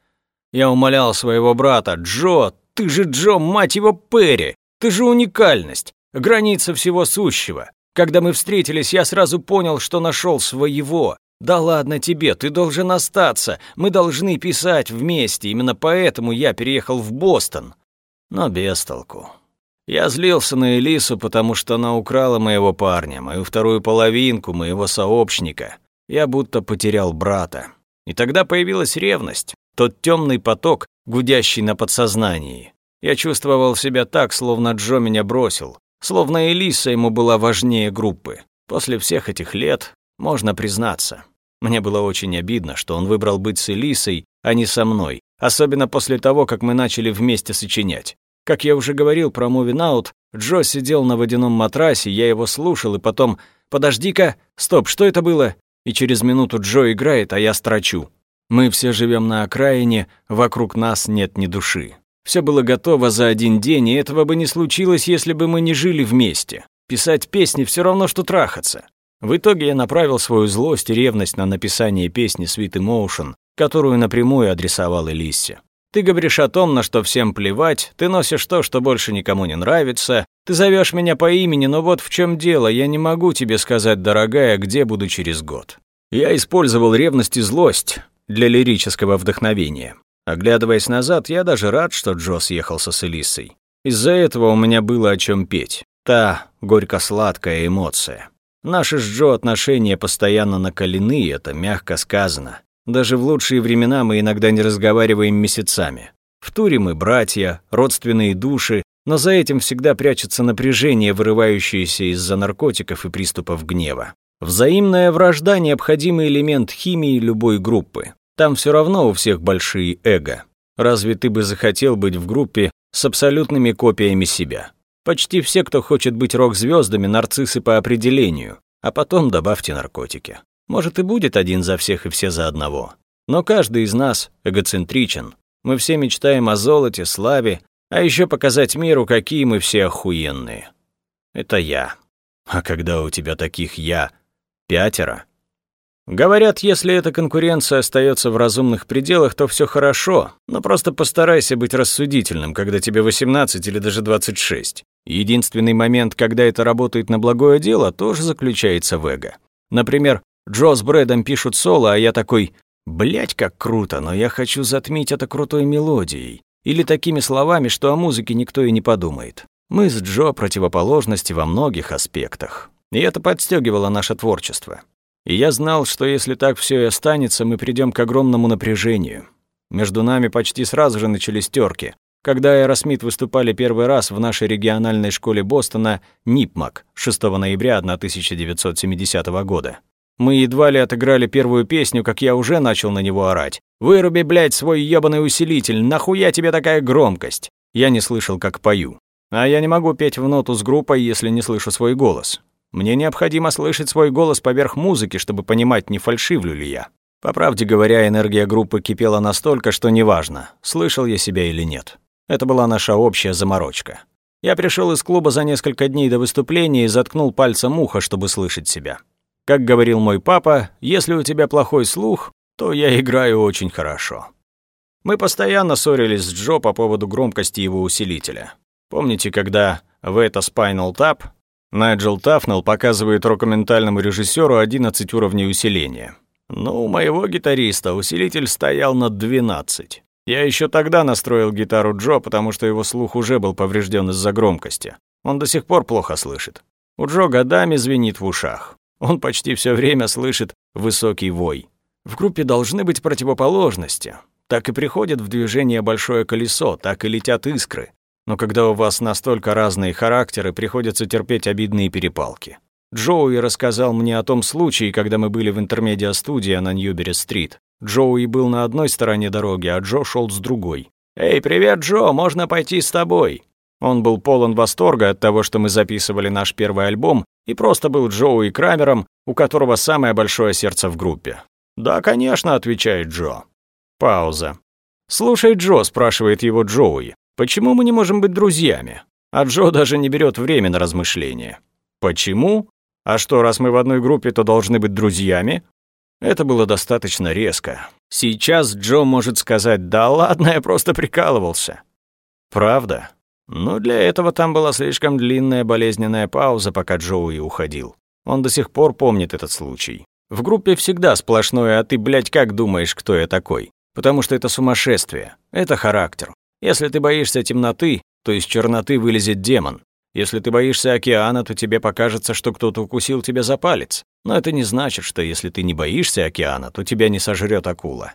Я умолял своего брата, «Джо, ты же Джо, мать его, Перри! Ты же уникальность, граница всего сущего. Когда мы встретились, я сразу понял, что нашел своего. «Да ладно тебе, ты должен остаться. Мы должны писать вместе. Именно поэтому я переехал в Бостон». Но без толку. Я злился на Элису, потому что она украла моего парня, мою вторую половинку, моего сообщника. Я будто потерял брата. И тогда появилась ревность, тот темный поток, гудящий на подсознании. Я чувствовал себя так, словно Джо меня бросил, словно Элиса ему была важнее группы. После всех этих лет можно признаться. Мне было очень обидно, что он выбрал быть с Элисой, а не со мной, особенно после того, как мы начали вместе сочинять. Как я уже говорил про Moving Out, Джо сидел на водяном матрасе, я его слушал, и потом «Подожди-ка! Стоп, что это было?» И через минуту Джо играет, а я строчу. Мы все живем на окраине, вокруг нас нет ни души. Все было готово за один день, и этого бы не случилось, если бы мы не жили вместе. Писать песни все равно, что трахаться. В итоге я направил свою злость и ревность на написание песни Sweet Emotion, которую напрямую адресовал Элиссе. Ты говоришь о том, на что всем плевать, ты носишь то, что больше никому не нравится, ты зовешь меня по имени, но вот в чем дело, я не могу тебе сказать, дорогая, где буду через год. Я использовал ревность и злость для лирического вдохновения. Оглядываясь назад, я даже рад, что Джо съехался с Элисой. Из-за этого у меня было о чем петь. Та горько-сладкая эмоция. Наши с Джо отношения постоянно накалены, это мягко сказано. Даже в лучшие времена мы иногда не разговариваем месяцами. В туре мы братья, родственные души, но за этим всегда прячется напряжение, вырывающееся из-за наркотиков и приступов гнева. Взаимная вражда – необходимый элемент химии любой группы. Там все равно у всех большие эго. Разве ты бы захотел быть в группе с абсолютными копиями себя? Почти все, кто хочет быть рок-звездами, нарциссы по определению. А потом добавьте наркотики. Может и будет один за всех и все за одного. Но каждый из нас эгоцентричен. Мы все мечтаем о золоте, славе, а еще показать миру, какие мы все охуенные. Это я. А когда у тебя таких «я» пятеро? Говорят, если эта конкуренция остается в разумных пределах, то все хорошо, но просто постарайся быть рассудительным, когда тебе 18 или даже 26. Единственный момент, когда это работает на благое дело, тоже заключается в эго. Например, Джо с Брэдом пишут соло, а я такой «Блядь, как круто, но я хочу затмить это крутой мелодией». Или такими словами, что о музыке никто и не подумает. Мы с Джо противоположности во многих аспектах. И это подстегивало наше творчество. И я знал, что если так все и останется, мы придем к огромному напряжению. Между нами почти сразу же начались терки. Когда Аэросмит выступали первый раз в нашей региональной школе Бостона «Nipmuc» 6 ноября 1970 года. Мы едва ли отыграли первую песню, как я уже начал на него орать. «Выруби, блядь, свой ёбаный усилитель, нахуя тебе такая громкость?» Я не слышал, как пою. А я не могу петь в ноту с группой, если не слышу свой голос. Мне необходимо слышать свой голос поверх музыки, чтобы понимать, не фальшивлю ли я. По правде говоря, энергия группы кипела настолько, что неважно, слышал я себя или нет. Это была наша общая заморочка. Я пришел из клуба за несколько дней до выступления и заткнул пальцем ухо, чтобы слышать себя. Как говорил мой папа, если у тебя плохой слух, то я играю очень хорошо. Мы постоянно ссорились с Джо по поводу громкости его усилителя. Помните, когда в это Spinal Tap Найджел Тафнелл показывает рок-ментальному режиссеру 11 уровней усиления? Ну, у моего гитариста усилитель стоял на 12. Я еще тогда настроил гитару Джо, потому что его слух уже был поврежден из-за громкости. Он до сих пор плохо слышит. У Джо годами звенит в ушах. Он почти все время слышит высокий вой. В группе должны быть противоположности. Так и приходит в движение большое колесо, так и летят искры. Но когда у вас настолько разные характеры, приходится терпеть обидные перепалки. Джоуи рассказал мне о том случае, когда мы были в интермедиа-студии на Ньюбери-стрит. Джоуи был на одной стороне дороги, а Джо шел с другой. «Эй, привет, Джо, можно пойти с тобой?» Он был полон восторга от того, что мы записывали наш первый альбом, и просто был Джоуи Крамером, у которого самое большое сердце в группе. «Да, конечно», — отвечает Джо. Пауза. «Слушай, Джо», — спрашивает его Джоуи, «почему мы не можем быть друзьями?» А Джо даже не берет время на размышления. «Почему? А что, раз мы в одной группе, то должны быть друзьями?» Это было достаточно резко. Сейчас Джо может сказать «Да ладно, я просто прикалывался». Правда? Но для этого там была слишком длинная болезненная пауза, пока Джоуи уходил. Он до сих пор помнит этот случай. В группе всегда сплошное «а ты, блядь, как думаешь, кто я такой?» Потому что это сумасшествие, это характер. Если ты боишься темноты, то из черноты вылезет демон. Если ты боишься океана, то тебе покажется, что кто-то укусил тебя за палец. Но это не значит, что если ты не боишься океана, то тебя не сожрет акула.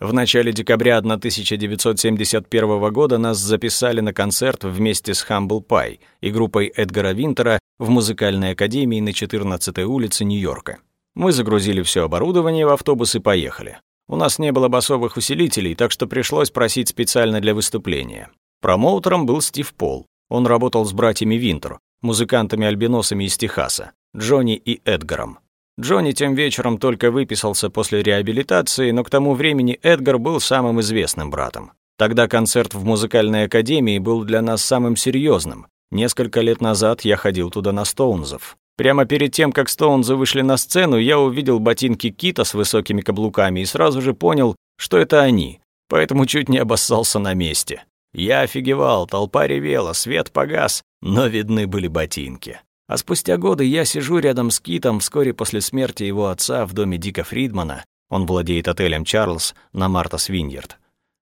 В начале декабря 1971 года нас записали на концерт вместе с Humble Pie и группой Эдгара Винтера в музыкальной академии на 14-й улице Нью-Йорка. Мы загрузили все оборудование в автобус и поехали. У нас не было басовых усилителей, так что пришлось просить специально для выступления. Промоутером был Стив Пол. Он работал с братьями Винтер, музыкантами-альбиносами из Техаса, Джонни и Эдгаром. Джонни тем вечером только выписался после реабилитации, но к тому времени Эдгар был самым известным братом. Тогда концерт в музыкальной академии был для нас самым серьезным. Несколько лет назад я ходил туда на Стоунзов. Прямо перед тем, как Стоунзы вышли на сцену, я увидел ботинки Кита с высокими каблуками и сразу же понял, что это они, поэтому чуть не обоссался на месте. Я офигевал, толпа ревела, свет погас, но видны были ботинки. А спустя годы я сижу рядом с Китом вскоре после смерти его отца в доме Дика Фридмана. Он владеет отелем «Чарльз» на Марта Свиньерд.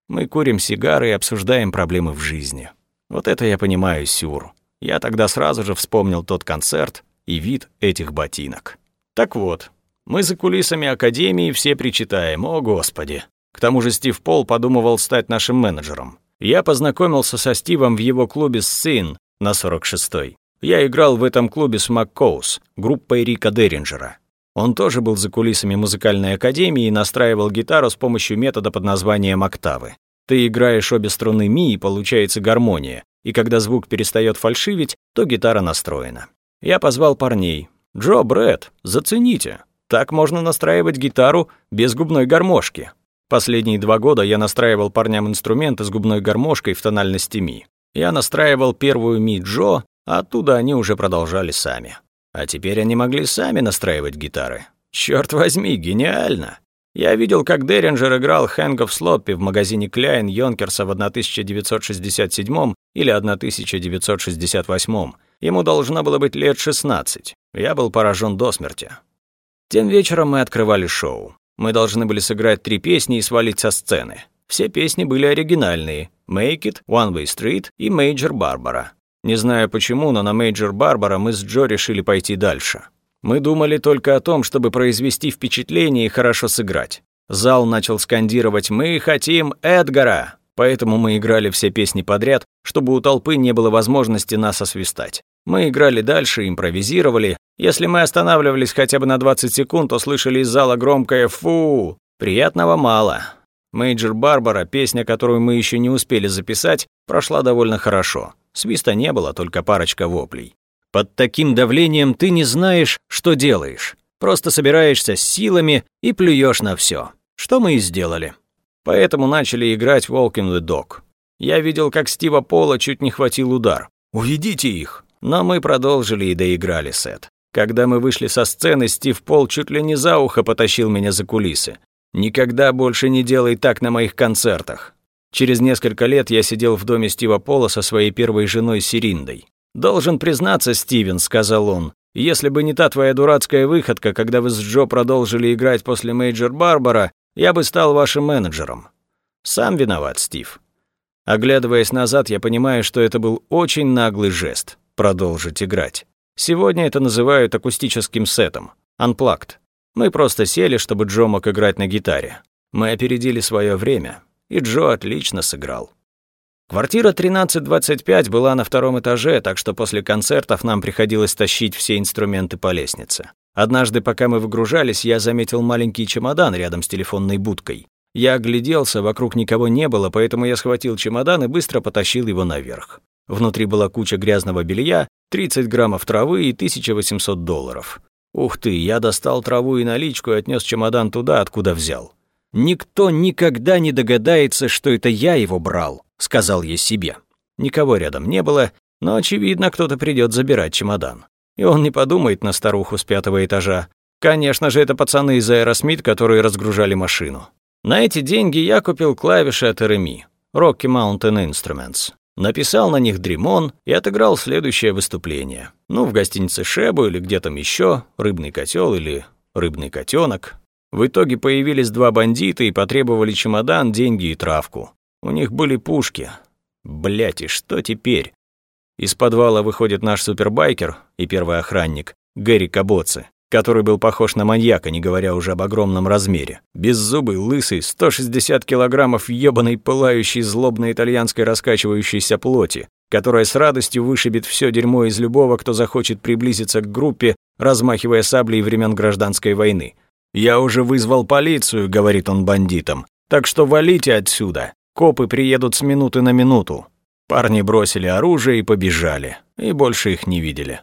Мы курим сигары и обсуждаем проблемы в жизни. Вот это я понимаю, Сюр. Я тогда сразу же вспомнил тот концерт и вид этих ботинок. Так вот, мы за кулисами Академии все причитаем, о господи. К тому же Стив Пол подумывал стать нашим менеджером. Я познакомился со Стивом в его клубе «Сын» на 46-й. Я играл в этом клубе с МакКоус, группой Рика Деринджера. Он тоже был за кулисами музыкальной академии и настраивал гитару с помощью метода под названием октавы. Ты играешь обе струны ми, и получается гармония, и когда звук перестает фальшивить, то гитара настроена. Я позвал парней. «Джо, Брэд, зацените. Так можно настраивать гитару без губной гармошки». Последние два года я настраивал парням инструменты с губной гармошкой в тональности ми. Я настраивал первую ми Джо, а оттуда они уже продолжали сами. А теперь они могли сами настраивать гитары. Черт возьми, гениально! Я видел, как Деринджер играл «Hang of Sloppy» в магазине Кляйн Йонкерса в 1967 или 1968. Ему должно было быть лет 16. Я был поражен до смерти. Тем вечером мы открывали шоу. Мы должны были сыграть три песни и свалить со сцены. Все песни были оригинальные. «Make It», «One Way Street» и «Major Barbara». Не знаю почему, но на Major Barbara мы с Джо решили пойти дальше. Мы думали только о том, чтобы произвести впечатление и хорошо сыграть. Зал начал скандировать «Мы хотим Эдгара!», поэтому мы играли все песни подряд, чтобы у толпы не было возможности нас освистать. Мы играли дальше, импровизировали. Если мы останавливались хотя бы на 20 секунд, то слышали из зала громкое «Фу!». Приятного мало. Major Barbara, песня, которую мы еще не успели записать, прошла довольно хорошо. Свиста не было, только парочка воплей. Под таким давлением ты не знаешь, что делаешь. Просто собираешься с силами и плюешь на все. Что мы и сделали. Поэтому начали играть Walking the Dog. Я видел, как Стива Пола чуть не хватил удар. «Уведите их!» Но мы продолжили и доиграли сет. Когда мы вышли со сцены, Стив Пол чуть ли не за ухо потащил меня за кулисы. «Никогда больше не делай так на моих концертах. Через несколько лет я сидел в доме Стива Пола со своей первой женой Сириндой. «Должен признаться, Стивен», — сказал он, «если бы не та твоя дурацкая выходка, когда вы с Джо продолжили играть после Major Barbara, я бы стал вашим менеджером». «Сам виноват, Стив». Оглядываясь назад, я понимаю, что это был очень наглый жест — продолжить играть. Сегодня это называют акустическим сетом, unplugged. Мы просто сели, чтобы Джо мог играть на гитаре. Мы опередили свое время, и Джо отлично сыграл. Квартира 1325 была на втором этаже, так что после концертов нам приходилось тащить все инструменты по лестнице. Однажды, пока мы выгружались, я заметил маленький чемодан рядом с телефонной будкой. Я огляделся, вокруг никого не было, поэтому я схватил чемодан и быстро потащил его наверх. Внутри была куча грязного белья, 30 граммов травы и 1800 долларов. Ух ты, я достал траву и наличку и отнес чемодан туда, откуда взял. «Никто никогда не догадается, что это я его брал», — сказал я себе. Никого рядом не было, но, очевидно, кто-то придет забирать чемодан. И он не подумает на старуху с пятого этажа. Конечно же, это пацаны из Аэросмит, которые разгружали машину. На эти деньги я купил клавиши от RMI, Rocky Mountain Instruments. Написал на них Dream On и отыграл следующее выступление. Ну, в гостинице Шебу или где там еще, рыбный котел или рыбный котенок. В итоге появились два бандита и потребовали чемодан, деньги и травку. У них были пушки. Блять, и что теперь? Из подвала выходит наш супербайкер и первый охранник, Гэри Кабоци, который был похож на маньяка, не говоря уже об огромном размере. Беззубый, лысый, 160 килограммов ёбаной, пылающей, злобной итальянской раскачивающейся плоти, которая с радостью вышибет все дерьмо из любого, кто захочет приблизиться к группе, размахивая саблей времен гражданской войны. «Я уже вызвал полицию», — говорит он бандитам. «Так что валите отсюда. Копы приедут с минуты на минуту». Парни бросили оружие и побежали, и больше их не видели.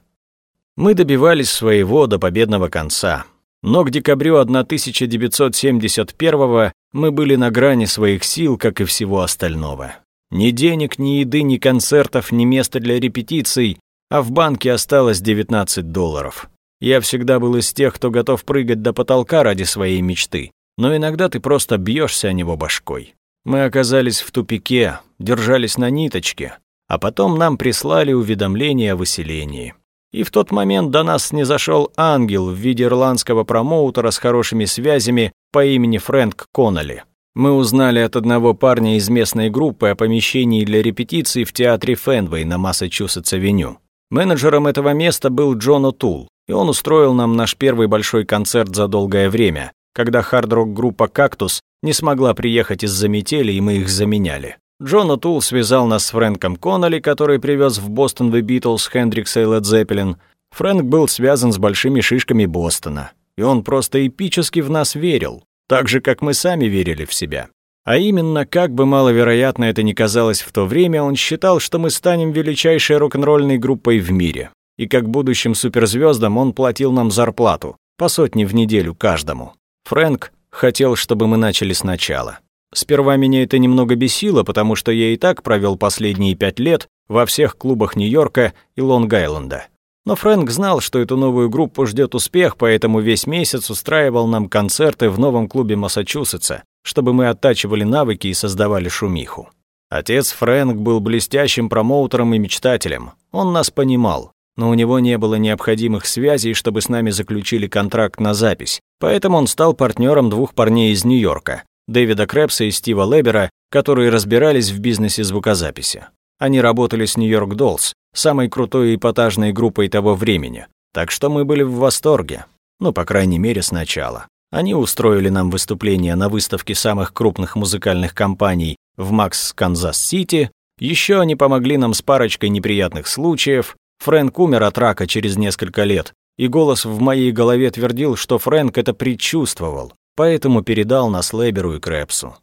Мы добивались своего до победного конца. Но к декабрю 1971 мы были на грани своих сил, как и всего остального. Ни денег, ни еды, ни концертов, ни места для репетиций, а в банке осталось 19 долларов. Я всегда был из тех, кто готов прыгать до потолка ради своей мечты, но иногда ты просто бьешься о него башкой. Мы оказались в тупике, держались на ниточке, а потом нам прислали уведомление о выселении. И в тот момент до нас не зашел ангел в виде ирландского промоутера с хорошими связями по имени Фрэнк Конноли. Мы узнали от одного парня из местной группы о помещении для репетиций в театре Фенвей на Массачусетс-авеню. Менеджером этого места был Джон О'Тул, и он устроил нам наш первый большой концерт за долгое время, когда хард-рок-группа «Кактус» не смогла приехать из-за метели, и мы их заменяли. Джон О'Тул связал нас с Фрэнком Конноли, который привез в Бостон The Beatles, Хендрикса и Led Zeppelin. Фрэнк был связан с большими шишками Бостона, и он просто эпически в нас верил, так же, как мы сами верили в себя. А именно, как бы маловероятно это ни казалось в то время, он считал, что мы станем величайшей рок-н-ролльной группой в мире. И как будущим суперзвездам он платил нам зарплату, по сотне в неделю каждому. Фрэнк хотел, чтобы мы начали сначала. Сперва меня это немного бесило, потому что я и так провел последние пять лет во всех клубах Нью-Йорка и Лонг-Айленда. Но Фрэнк знал, что эту новую группу ждет успех, поэтому весь месяц устраивал нам концерты в новом клубе Массачусетса, чтобы мы оттачивали навыки и создавали шумиху. Отец Фрэнк был блестящим промоутером и мечтателем. Он нас понимал, но у него не было необходимых связей, чтобы с нами заключили контракт на запись. Поэтому он стал партнером двух парней из Нью-Йорка, Дэвида Кребса и Стива Лебера, которые разбирались в бизнесе звукозаписи. Они работали с New York Dolls, самой крутой эпатажной группой того времени. Так что мы были в восторге. Ну, по крайней мере, сначала. Они устроили нам выступление на выставке самых крупных музыкальных компаний в Max's Kansas City. Еще они помогли нам с парочкой неприятных случаев. Фрэнк умер от рака через несколько лет, и голос в моей голове твердил, что Фрэнк это предчувствовал, поэтому передал нас Леберу и Крэпсу.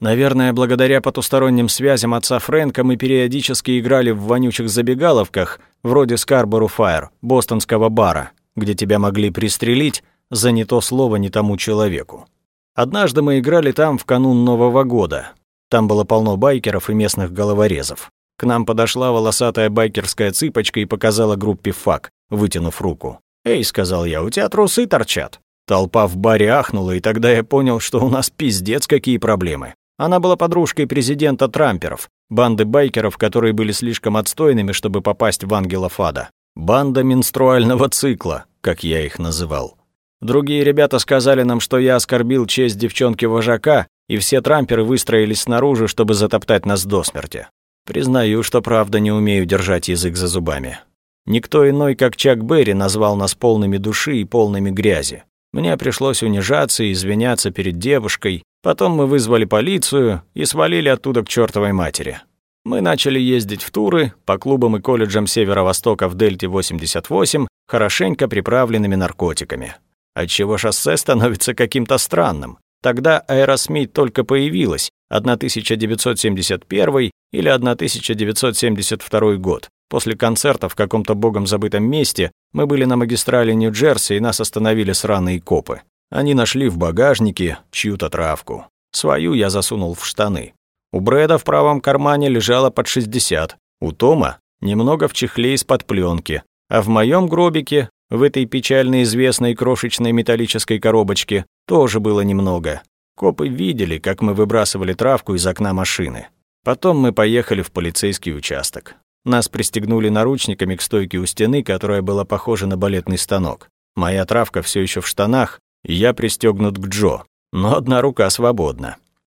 Наверное, благодаря потусторонним связям отца Фрэнка мы периодически играли в вонючих забегаловках, вроде Скарбору Файр, бостонского бара, где тебя могли пристрелить за не то слово не тому человеку. Однажды мы играли там в канун Нового года. Там было полно байкеров и местных головорезов. К нам подошла волосатая байкерская цыпочка и показала группе фак, вытянув руку. «Эй», — сказал я, — «у тебя трусы торчат». Толпа в баре ахнула, и тогда я понял, что у нас пиздец какие проблемы. Она была подружкой президента Трамперов, банды байкеров, которые были слишком отстойными, чтобы попасть в ангела Фада. Банда менструального цикла, как я их называл. Другие ребята сказали нам, что я оскорбил честь девчонки-вожака, и все трамперы выстроились снаружи, чтобы затоптать нас до смерти. Признаю, что правда не умею держать язык за зубами. Никто иной, как Чак Берри, назвал нас полными души и полными грязи. Мне пришлось унижаться и извиняться перед девушкой, потом мы вызвали полицию и свалили оттуда к чертовой матери. Мы начали ездить в туры по клубам и колледжам Северо-Востока в Дельте 88, хорошенько приправленными наркотиками отчего шоссе становится каким-то странным. Тогда Аэросмит только появилась, 1971 или 1972 год. После концерта в каком-то богом забытом месте мы были на магистрали Нью-Джерси, и нас остановили сраные копы. Они нашли в багажнике чью-то травку. Свою я засунул в штаны. У Брэда в правом кармане лежало под 60, у Тома немного в чехле из-под пленки, а в моем гробике в этой печально известной крошечной металлической коробочке тоже было немного. Копы видели, как мы выбрасывали травку из окна машины. Потом мы поехали в полицейский участок. Нас пристегнули наручниками к стойке у стены, которая была похожа на балетный станок. Моя травка все еще в штанах, и я пристегнут к Джо, но одна рука свободна.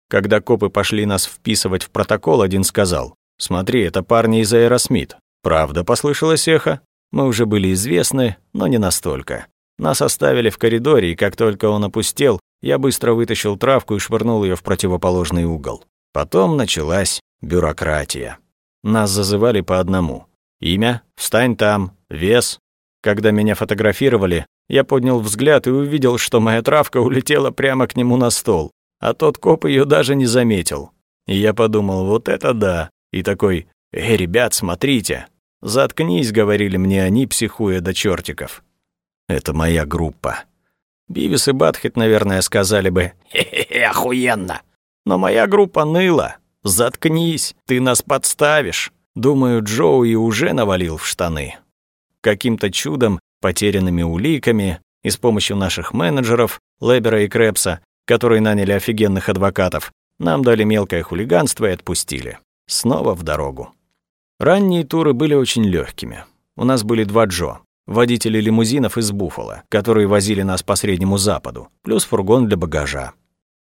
Когда копы пошли нас вписывать в протокол, один сказал, «Смотри, это парни из Aerosmith». «Правда?» — послышалось эхо. Мы уже были известны, но не настолько. Нас оставили в коридоре, и как только он опустел, я быстро вытащил травку и швырнул ее в противоположный угол. Потом началась бюрократия. Нас зазывали по одному. Имя, встань там, вес. Когда меня фотографировали, я поднял взгляд и увидел, что моя травка улетела прямо к нему на стол, а тот коп ее даже не заметил. И я подумал, вот это да. И такой, «Эй, ребят, смотрите, «Заткнись», — говорили мне они, психуя до чертиков. Это моя группа. Бивис и Батхет, наверное, сказали бы «Хе-хе-хе, охуенно!» Но моя группа ныла. «Заткнись, ты нас подставишь!» Думаю, Джоуи уже навалил в штаны. Каким-то чудом, потерянными уликами и с помощью наших менеджеров, Лебера и Крепса, которые наняли офигенных адвокатов, нам дали мелкое хулиганство и отпустили. Снова в дорогу. Ранние туры были очень легкими. У нас были два Джо, водители лимузинов из Буффало, которые возили нас по Среднему Западу, плюс фургон для багажа.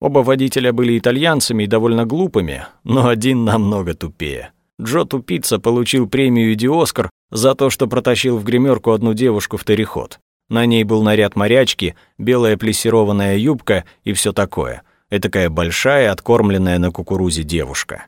Оба водителя были итальянцами и довольно глупыми, но один намного тупее. Джо Тупица получил премию «Иди Оскар» за то, что протащил в гримерку одну девушку в тереход. На ней был наряд морячки, белая плиссированная юбка и все такое. Этакая большая, откормленная на кукурузе девушка.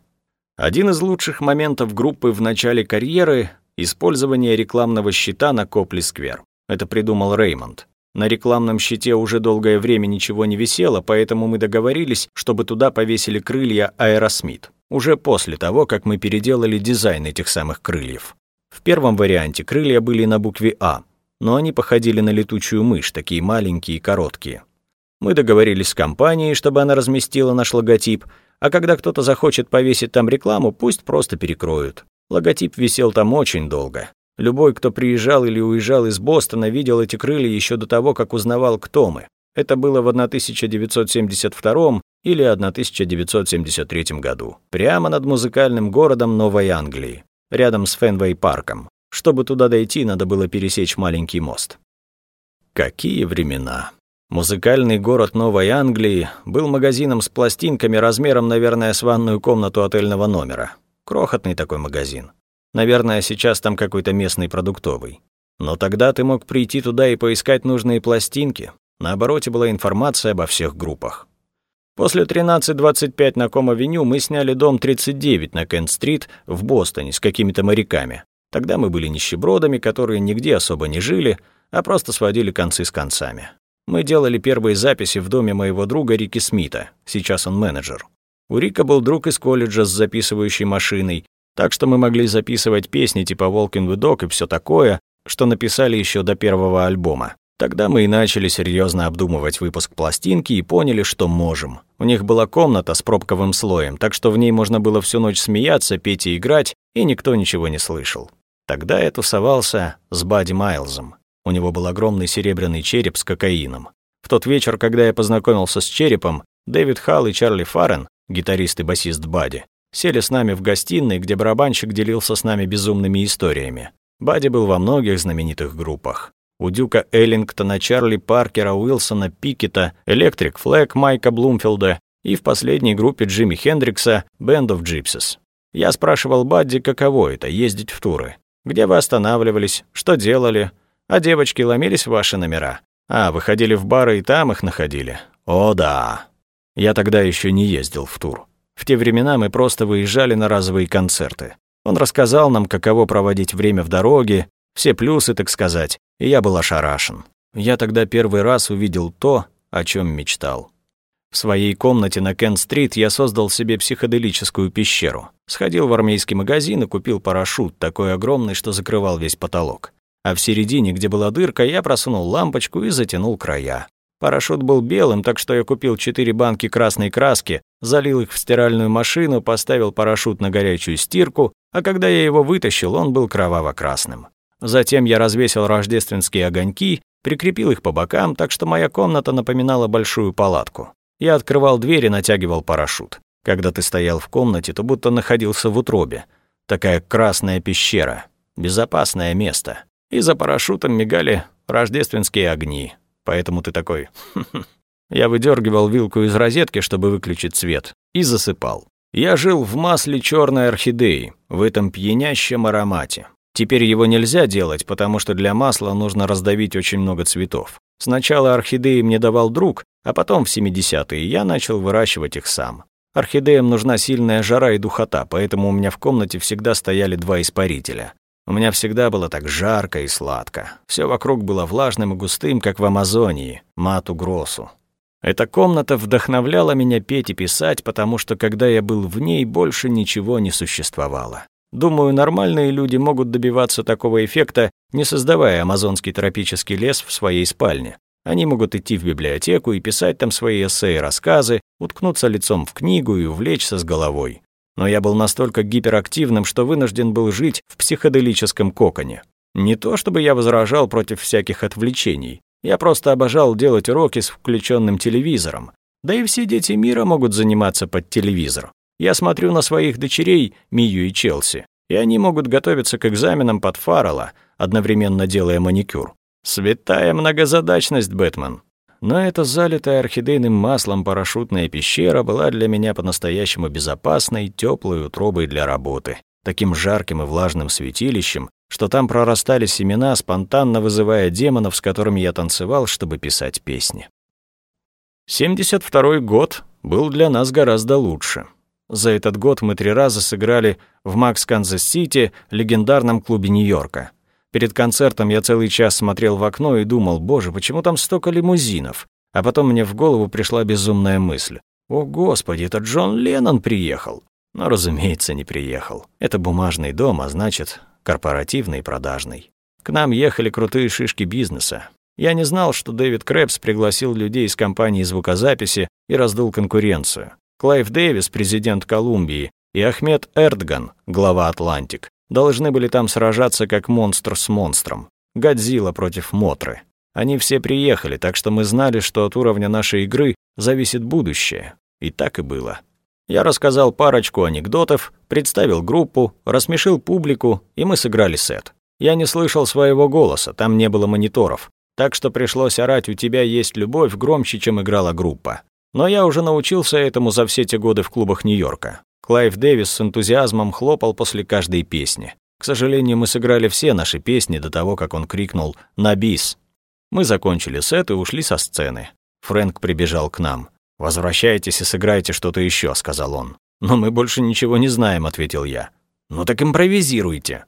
Один из лучших моментов группы в начале карьеры — использование рекламного щита на Копли-сквер. Это придумал Реймонд. На рекламном щите уже долгое время ничего не висело, поэтому мы договорились, чтобы туда повесили крылья Аэросмит, уже после того, как мы переделали дизайн этих самых крыльев. В первом варианте крылья были на букве «А», но они походили на летучую мышь, такие маленькие и короткие. Мы договорились с компанией, чтобы она разместила наш логотип, а когда кто-то захочет повесить там рекламу, пусть просто перекроют. Логотип висел там очень долго. Любой, кто приезжал или уезжал из Бостона, видел эти крылья еще до того, как узнавал, кто мы. Это было в 1972 или 1973 году, прямо над музыкальным городом Новой Англии, рядом с Фенвей-парком. Чтобы туда дойти, надо было пересечь маленький мост. Какие времена! Музыкальный город Новой Англии был магазином с пластинками размером, наверное, с ванную комнату отельного номера. Крохотный такой магазин. Наверное, сейчас там какой-то местный продуктовый. Но тогда ты мог прийти туда и поискать нужные пластинки. На обороте была информация обо всех группах. После 13.25 на Ком-авеню мы сняли дом 39 на Кент-стрит в Бостоне с какими-то моряками. Тогда мы были нищебродами, которые нигде особо не жили, а просто сводили концы с концами. Мы делали первые записи в доме моего друга Рики Смита, сейчас он менеджер. У Рика был друг из колледжа с записывающей машиной, так что мы могли записывать песни типа «Walking the Dog» и все такое, что написали еще до первого альбома. Тогда мы и начали серьезно обдумывать выпуск пластинки и поняли, что можем. У них была комната с пробковым слоем, так что в ней можно было всю ночь смеяться, петь и играть, и никто ничего не слышал. Тогда я тусовался с Бадди Майлзом. У него был огромный серебряный череп с кокаином. В тот вечер, когда я познакомился с черепом, Дэвид Халл и Чарли Фаррен, гитарист и басист Бадди, Сели с нами в гостиной, где барабанщик делился с нами безумными историями. Бадди был во многих знаменитых группах. У Дюка Эллингтона, Чарли Паркера, Уилсона Пикета, Электрик Флэг Майка Блумфилда и в последней группе Джимми Хендрикса Band of Gypsies. Я спрашивал Бадди, каково это — ездить в туры. Где вы останавливались, что делали? А девочки ломились в ваши номера? А, выходили в бары и там их находили? О, да. Я тогда еще не ездил в тур. В те времена мы просто выезжали на разовые концерты. Он рассказал нам, каково проводить время в дороге, все плюсы, так сказать, и я был ошарашен. Я тогда первый раз увидел то, о чем мечтал. В своей комнате на Кент-стрит я создал себе психоделическую пещеру. Сходил в армейский магазин и купил парашют, такой огромный, что закрывал весь потолок. А в середине, где была дырка, я просунул лампочку и затянул края. Парашют был белым, так что я купил четыре банки красной краски, залил их в стиральную машину, поставил парашют на горячую стирку, а когда я его вытащил, он был кроваво-красным. Затем я развесил рождественские огоньки, прикрепил их по бокам, так что моя комната напоминала большую палатку. Я открывал дверь и натягивал парашют. Когда ты стоял в комнате, то будто находился в утробе. Такая красная пещера. Безопасное место. И за парашютом мигали рождественские огни. Поэтому ты такой... Я выдергивал вилку из розетки, чтобы выключить свет, и засыпал. Я жил в масле черной орхидеи, в этом пьянящем аромате. Теперь его нельзя делать, потому что для масла нужно раздавить очень много цветов. Сначала орхидеи мне давал друг, а потом в 70-е я начал выращивать их сам. Орхидеям нужна сильная жара и духота, поэтому у меня в комнате всегда стояли два испарителя. У меня всегда было так жарко и сладко. Все вокруг было влажным и густым, как в Амазонии, Мату Гросу. Эта комната вдохновляла меня петь и писать, потому что когда я был в ней, больше ничего не существовало. Думаю, нормальные люди могут добиваться такого эффекта, не создавая амазонский тропический лес в своей спальне. Они могут идти в библиотеку и писать там свои эссе и рассказы, уткнуться лицом в книгу и увлечься с головой но я был настолько гиперактивным, что вынужден был жить в психоделическом коконе. Не то чтобы я возражал против всяких отвлечений, я просто обожал делать уроки с включенным телевизором. Да и все дети мира могут заниматься под телевизор. Я смотрю на своих дочерей, Мию и Челси, и они могут готовиться к экзаменам под Фаррелла, одновременно делая маникюр. Святая многозадачность, Бэтмен. Но эта залитая орхидейным маслом парашютная пещера была для меня по-настоящему безопасной, теплой утробой для работы, таким жарким и влажным святилищем, что там прорастали семена, спонтанно вызывая демонов, с которыми я танцевал, чтобы писать песни. 72 год был для нас гораздо лучше. За этот год мы три раза сыграли в Max's Kansas City, легендарном клубе Нью-Йорка. Перед концертом я целый час смотрел в окно и думал, боже, почему там столько лимузинов? А потом мне в голову пришла безумная мысль. О, Господи, это Джон Леннон приехал. Но, разумеется, не приехал. Это бумажный дом, а значит, корпоративный и продажный. К нам ехали крутые шишки бизнеса. Я не знал, что Дэвид Кребс пригласил людей из компании звукозаписи и раздул конкуренцию. Клайв Дэвис, президент Колумбии, и Ахмет Эртеган, глава Atlantic, должны были там сражаться как монстр с монстром. Годзилла против Мотры. Они все приехали, так что мы знали, что от уровня нашей игры зависит будущее. И так и было. Я рассказал парочку анекдотов, представил группу, рассмешил публику, и мы сыграли сет. Я не слышал своего голоса, там не было мониторов, так что пришлось орать «У тебя есть любовь» громче, чем играла группа. Но я уже научился этому за все те годы в клубах Нью-Йорка. Клайв Дэвис с энтузиазмом хлопал после каждой песни. К сожалению, мы сыграли все наши песни до того, как он крикнул «На бис!». Мы закончили сет и ушли со сцены. Фрэнк прибежал к нам. «Возвращайтесь и сыграйте что-то еще», — сказал он. «Но мы больше ничего не знаем», — ответил я. «Ну так импровизируйте».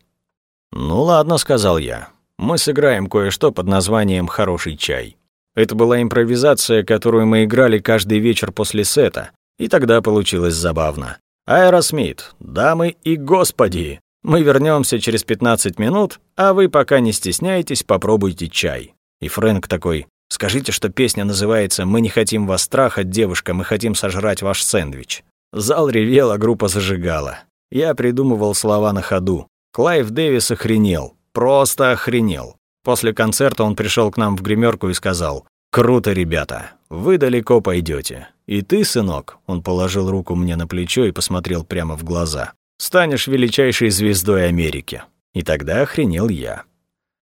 «Ну ладно», — сказал я. «Мы сыграем кое-что под названием «Хороший чай». Это была импровизация, которую мы играли каждый вечер после сета, и тогда получилось забавно. Аэросмит, дамы и господа, мы вернемся через 15 минут, а вы пока не стесняйтесь, попробуйте чай. И Фрэнк такой, скажите, что песня называется «Мы не хотим вас трахать, девушка, мы хотим сожрать ваш сэндвич». Зал ревел, а группа зажигала. Я придумывал слова на ходу. Клайв Дэвис охренел, просто охренел. После концерта он пришел к нам в гримерку и сказал, «Круто, ребята, вы далеко пойдете. И ты, сынок, он положил руку мне на плечо и посмотрел прямо в глаза, станешь величайшей звездой Америки. И тогда охренел я.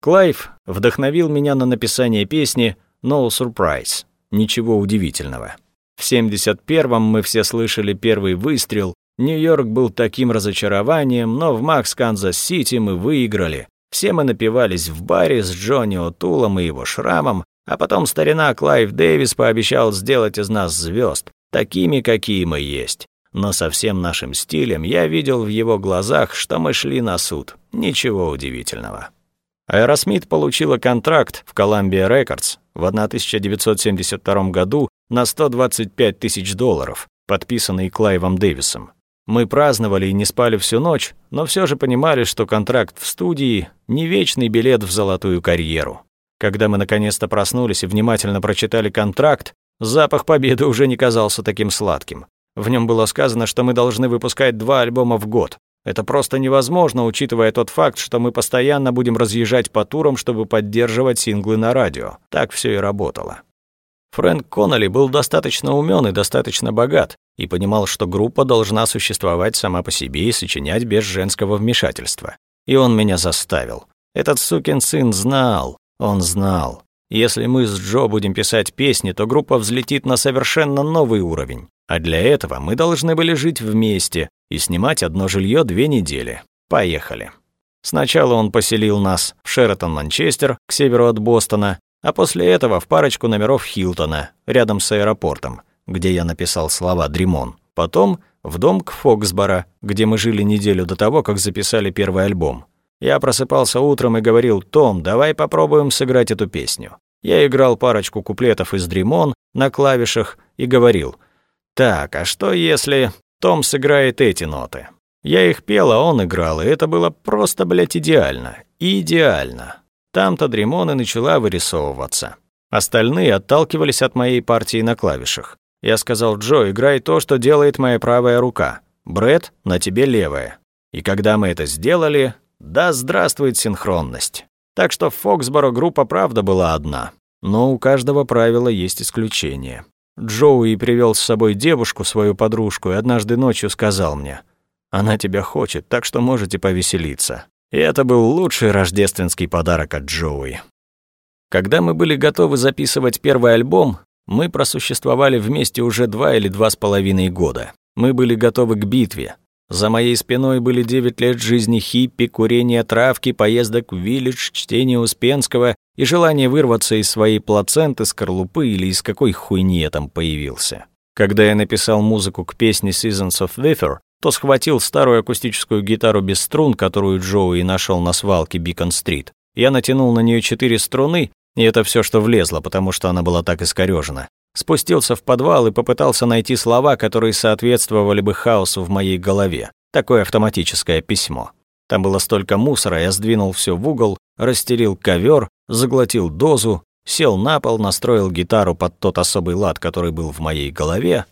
Клайв вдохновил меня на написание песни «No Surprise» — «Ничего удивительного». В 71-м мы все слышали первый выстрел, Нью-Йорк был таким разочарованием, но в Макс Канзас-Сити мы выиграли. Все мы напивались в баре с Джонни О'Тулом и его шрамом, а потом старина Клайв Дэвис пообещал сделать из нас звезд, такими, какие мы есть. Но со всем нашим стилем я видел в его глазах, что мы шли на суд. Ничего удивительного. Аэросмит получила контракт в Columbia Records в 1972 году на 125 тысяч долларов, подписанный Клайвом Дэвисом. Мы праздновали и не спали всю ночь, но все же понимали, что контракт в студии — не вечный билет в золотую карьеру. Когда мы наконец-то проснулись и внимательно прочитали контракт, запах победы уже не казался таким сладким. В нем было сказано, что мы должны выпускать два альбома в год. Это просто невозможно, учитывая тот факт, что мы постоянно будем разъезжать по турам, чтобы поддерживать синглы на радио. Так все и работало. Фрэнк Конноли был достаточно умен и достаточно богат, и понимал, что группа должна существовать сама по себе и сочинять без женского вмешательства. И он меня заставил. Этот сукин сын знал, он знал, если мы с Джо будем писать песни, то группа взлетит на совершенно новый уровень. А для этого мы должны были жить вместе и снимать одно жилье две недели. Поехали. Сначала он поселил нас в Шератон, Манчестер, к северу от Бостона, а после этого в парочку номеров Хилтона, рядом с аэропортом, где я написал слова «Дримон». Потом в дом к Фоксборо, где мы жили неделю до того, как записали первый альбом. Я просыпался утром и говорил, «Том, давай попробуем сыграть эту песню». Я играл парочку куплетов из «Дримон» на клавишах и говорил, «Так, а что если Том сыграет эти ноты?» Я их пел, а он играл, и это было просто, блядь, идеально. Идеально. Там-то Дримон и начала вырисовываться. Остальные отталкивались от моей партии на клавишах. Я сказал, Джо, играй то, что делает моя правая рука. Бред, на тебе левая. И когда мы это сделали, да здравствует синхронность. Так что в Фоксборо группа правда была одна. Но у каждого правила есть исключение. Джоуи привел с собой девушку, свою подружку, и однажды ночью сказал мне, «Она тебя хочет, так что можете повеселиться». И это был лучший рождественский подарок от Джоуи. Когда мы были готовы записывать первый альбом, мы просуществовали вместе уже два или два с половиной года. Мы были готовы к битве. За моей спиной были девять лет жизни хиппи, курения травки, поездок в Виллидж, чтение Успенского и желание вырваться из своей плаценты, скорлупы или из какой хуйни я там появился. Когда я написал музыку к песне Seasons of Wither, то схватил старую акустическую гитару без струн, которую Джоуи нашел на свалке Бикон-стрит. Я натянул на нее четыре струны, и это все, что влезло, потому что она была так искорёжена. Спустился в подвал и попытался найти слова, которые соответствовали бы хаосу в моей голове. Такое автоматическое письмо. Там было столько мусора, я сдвинул все в угол, расстелил ковер, заглотил дозу, сел на пол, настроил гитару под тот особый лад, который был в моей голове.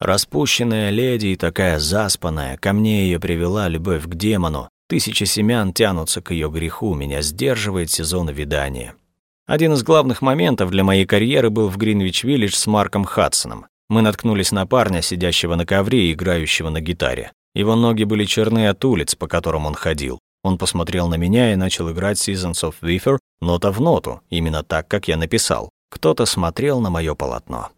Распущенная леди и такая заспанная, ко мне ее привела любовь к демону. Тысячи семян тянутся к ее греху, меня сдерживает сезон видания. Один из главных моментов для моей карьеры был в Гринвич-Виллидж с Марком Хадсоном. Мы наткнулись на парня, сидящего на ковре и играющего на гитаре. Его ноги были черны от улиц, по которым он ходил. Он посмотрел на меня и начал играть Seasons of Wither нота в ноту, именно так, как я написал. Кто-то смотрел на мое полотно.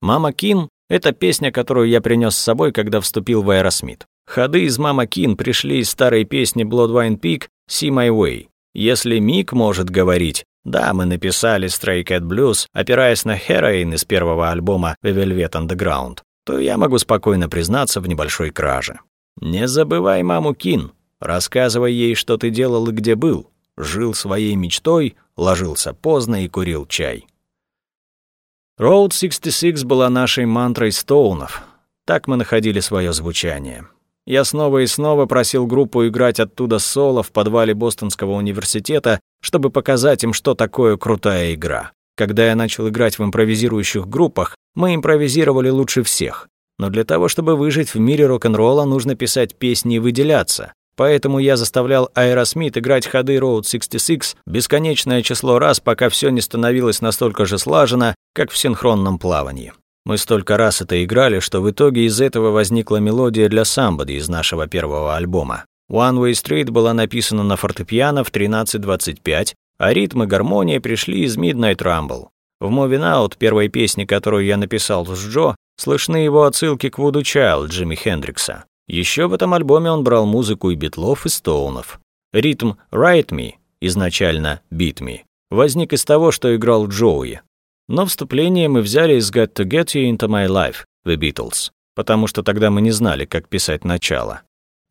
«Mama Kin» — это песня, которую я принес с собой, когда вступил в Аэросмит. Ходы из «Mama Kin» пришли из старой песни Blodwyn Pig «See My Way». Если Мик может говорить, да, мы написали Stray Cat Blues, опираясь на Heroin из первого альбома The Velvet Underground, то я могу спокойно признаться в небольшой краже. Не забывай маму Кин, рассказывай ей, что ты делал и где был. Жил своей мечтой, ложился поздно и курил чай. Route 66 была нашей мантрой Стоунов. Так мы находили свое звучание. Я снова и снова просил группу играть оттуда соло в подвале Бостонского университета, чтобы показать им, что такое крутая игра. Когда я начал играть в импровизирующих группах, мы импровизировали лучше всех. Но для того, чтобы выжить в мире рок-н-ролла, нужно писать песни и выделяться. Поэтому я заставлял Аэросмит играть ходы Route 66 бесконечное число раз, пока все не становилось настолько же слажено, как в синхронном плавании. Мы столько раз это играли, что в итоге из этого возникла мелодия для Somebody из нашего первого альбома. One Way Street была написана на фортепиано в 13.25, а ритм и гармония пришли из Midnight Rumble. В Moving Out, первой песни, которую я написал с Джо, слышны его отсылки к Вуду Чайлд Джимми Хендрикса. Еще в этом альбоме он брал музыку и битлов, и стоунов. Ритм «Write Me», изначально «Beat Me», возник из того, что играл Джоуи. Но вступление мы взяли из «Got to Get You Into My Life» The Beatles, потому что тогда мы не знали, как писать начало.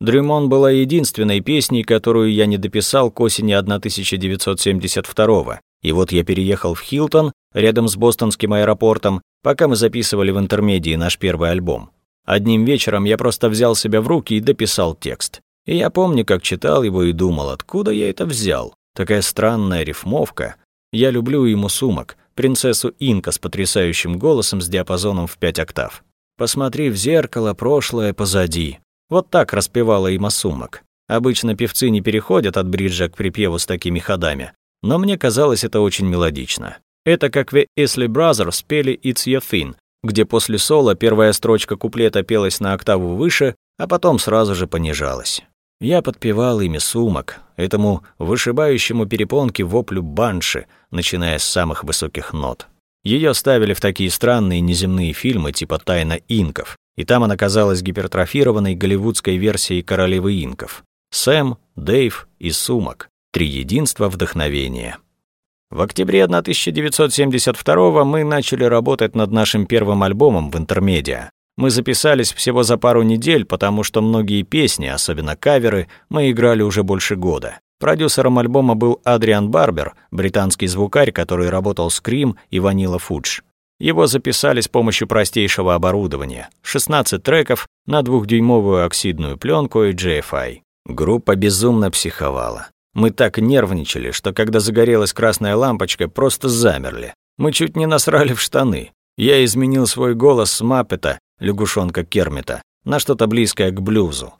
«Dream On» была единственной песней, которую я не дописал к осени 1972 и вот я переехал в Хилтон, рядом с бостонским аэропортом, пока мы записывали в интермедии наш первый альбом. Одним вечером я просто взял себя в руки и дописал текст. И я помню, как читал его и думал, откуда я это взял. Такая странная рифмовка. Я люблю ему сумок, принцессу Инка с потрясающим голосом с диапазоном в пять октав. «Посмотри в зеркало, прошлое позади». Вот так распевала има сумок. Обычно певцы не переходят от бриджа к припеву с такими ходами, но мне казалось это очень мелодично. Это как в Isley Brothers пели «It's Your Thing», где после соло первая строчка куплета пелась на октаву выше, а потом сразу же понижалась. Я подпевал ими сумок, этому вышибающему перепонки воплю банши, начиная с самых высоких нот. Ее ставили в такие странные неземные фильмы типа «Тайна инков», и там она казалась гипертрофированной голливудской версией королевы инков. Сэм, Дэйв и Сумок. Три единства вдохновения. В октябре 1972 мы начали работать над нашим первым альбомом в интермедиа. Мы записались всего за пару недель, потому что многие песни, особенно каверы, мы играли уже больше года. Продюсером альбома был Адриан Барбер, британский звукарь, который работал с Крим и Ванила Фудж. Его записали с помощью простейшего оборудования. 16 треков на двухдюймовую оксидную пленку и JFI. Группа безумно психовала. Мы так нервничали, что когда загорелась красная лампочка, просто замерли. Мы чуть не насрали в штаны. Я изменил свой голос с Маппета, лягушонка Кермита, на что-то близкое к блюзу.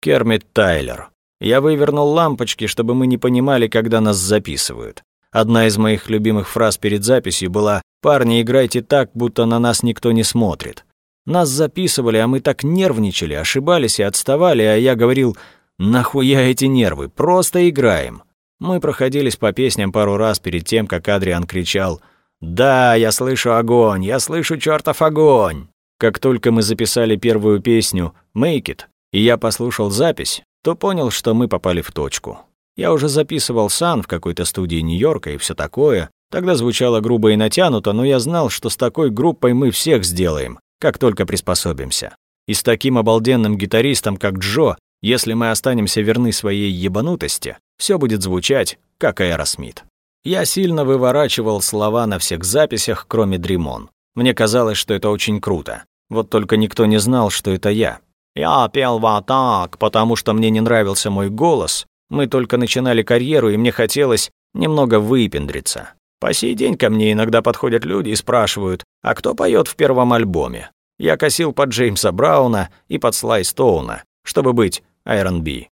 Кермит Тайлер. Я вывернул лампочки, чтобы мы не понимали, когда нас записывают. Одна из моих любимых фраз перед записью была «Парни, играйте так, будто на нас никто не смотрит». Нас записывали, а мы так нервничали, ошибались и отставали, а я говорил Нахуя эти нервы? Просто играем. Мы проходились по песням пару раз перед тем, как Адриан кричал «Да, я слышу огонь, я слышу чертов огонь!» Как только мы записали первую песню «Make it», и я послушал запись, то понял, что мы попали в точку. Я уже записывал Sun в какой-то студии Нью-Йорка и все такое. Тогда звучало грубо и натянуто, но я знал, что с такой группой мы всех сделаем, как только приспособимся. И с таким обалденным гитаристом, как Джо, если мы останемся верны своей ебанутости, все будет звучать, как Аэросмит. Я сильно выворачивал слова на всех записях, кроме Dream On. Мне казалось, что это очень круто. Вот только никто не знал, что это я. Я пел вот так, потому что мне не нравился мой голос. Мы только начинали карьеру, и мне хотелось немного выпендриться. По сей день ко мне иногда подходят люди и спрашивают, а кто поет в первом альбоме? Я косил под Джеймса Брауна и под Слай Стоуна, чтобы быть Iron B.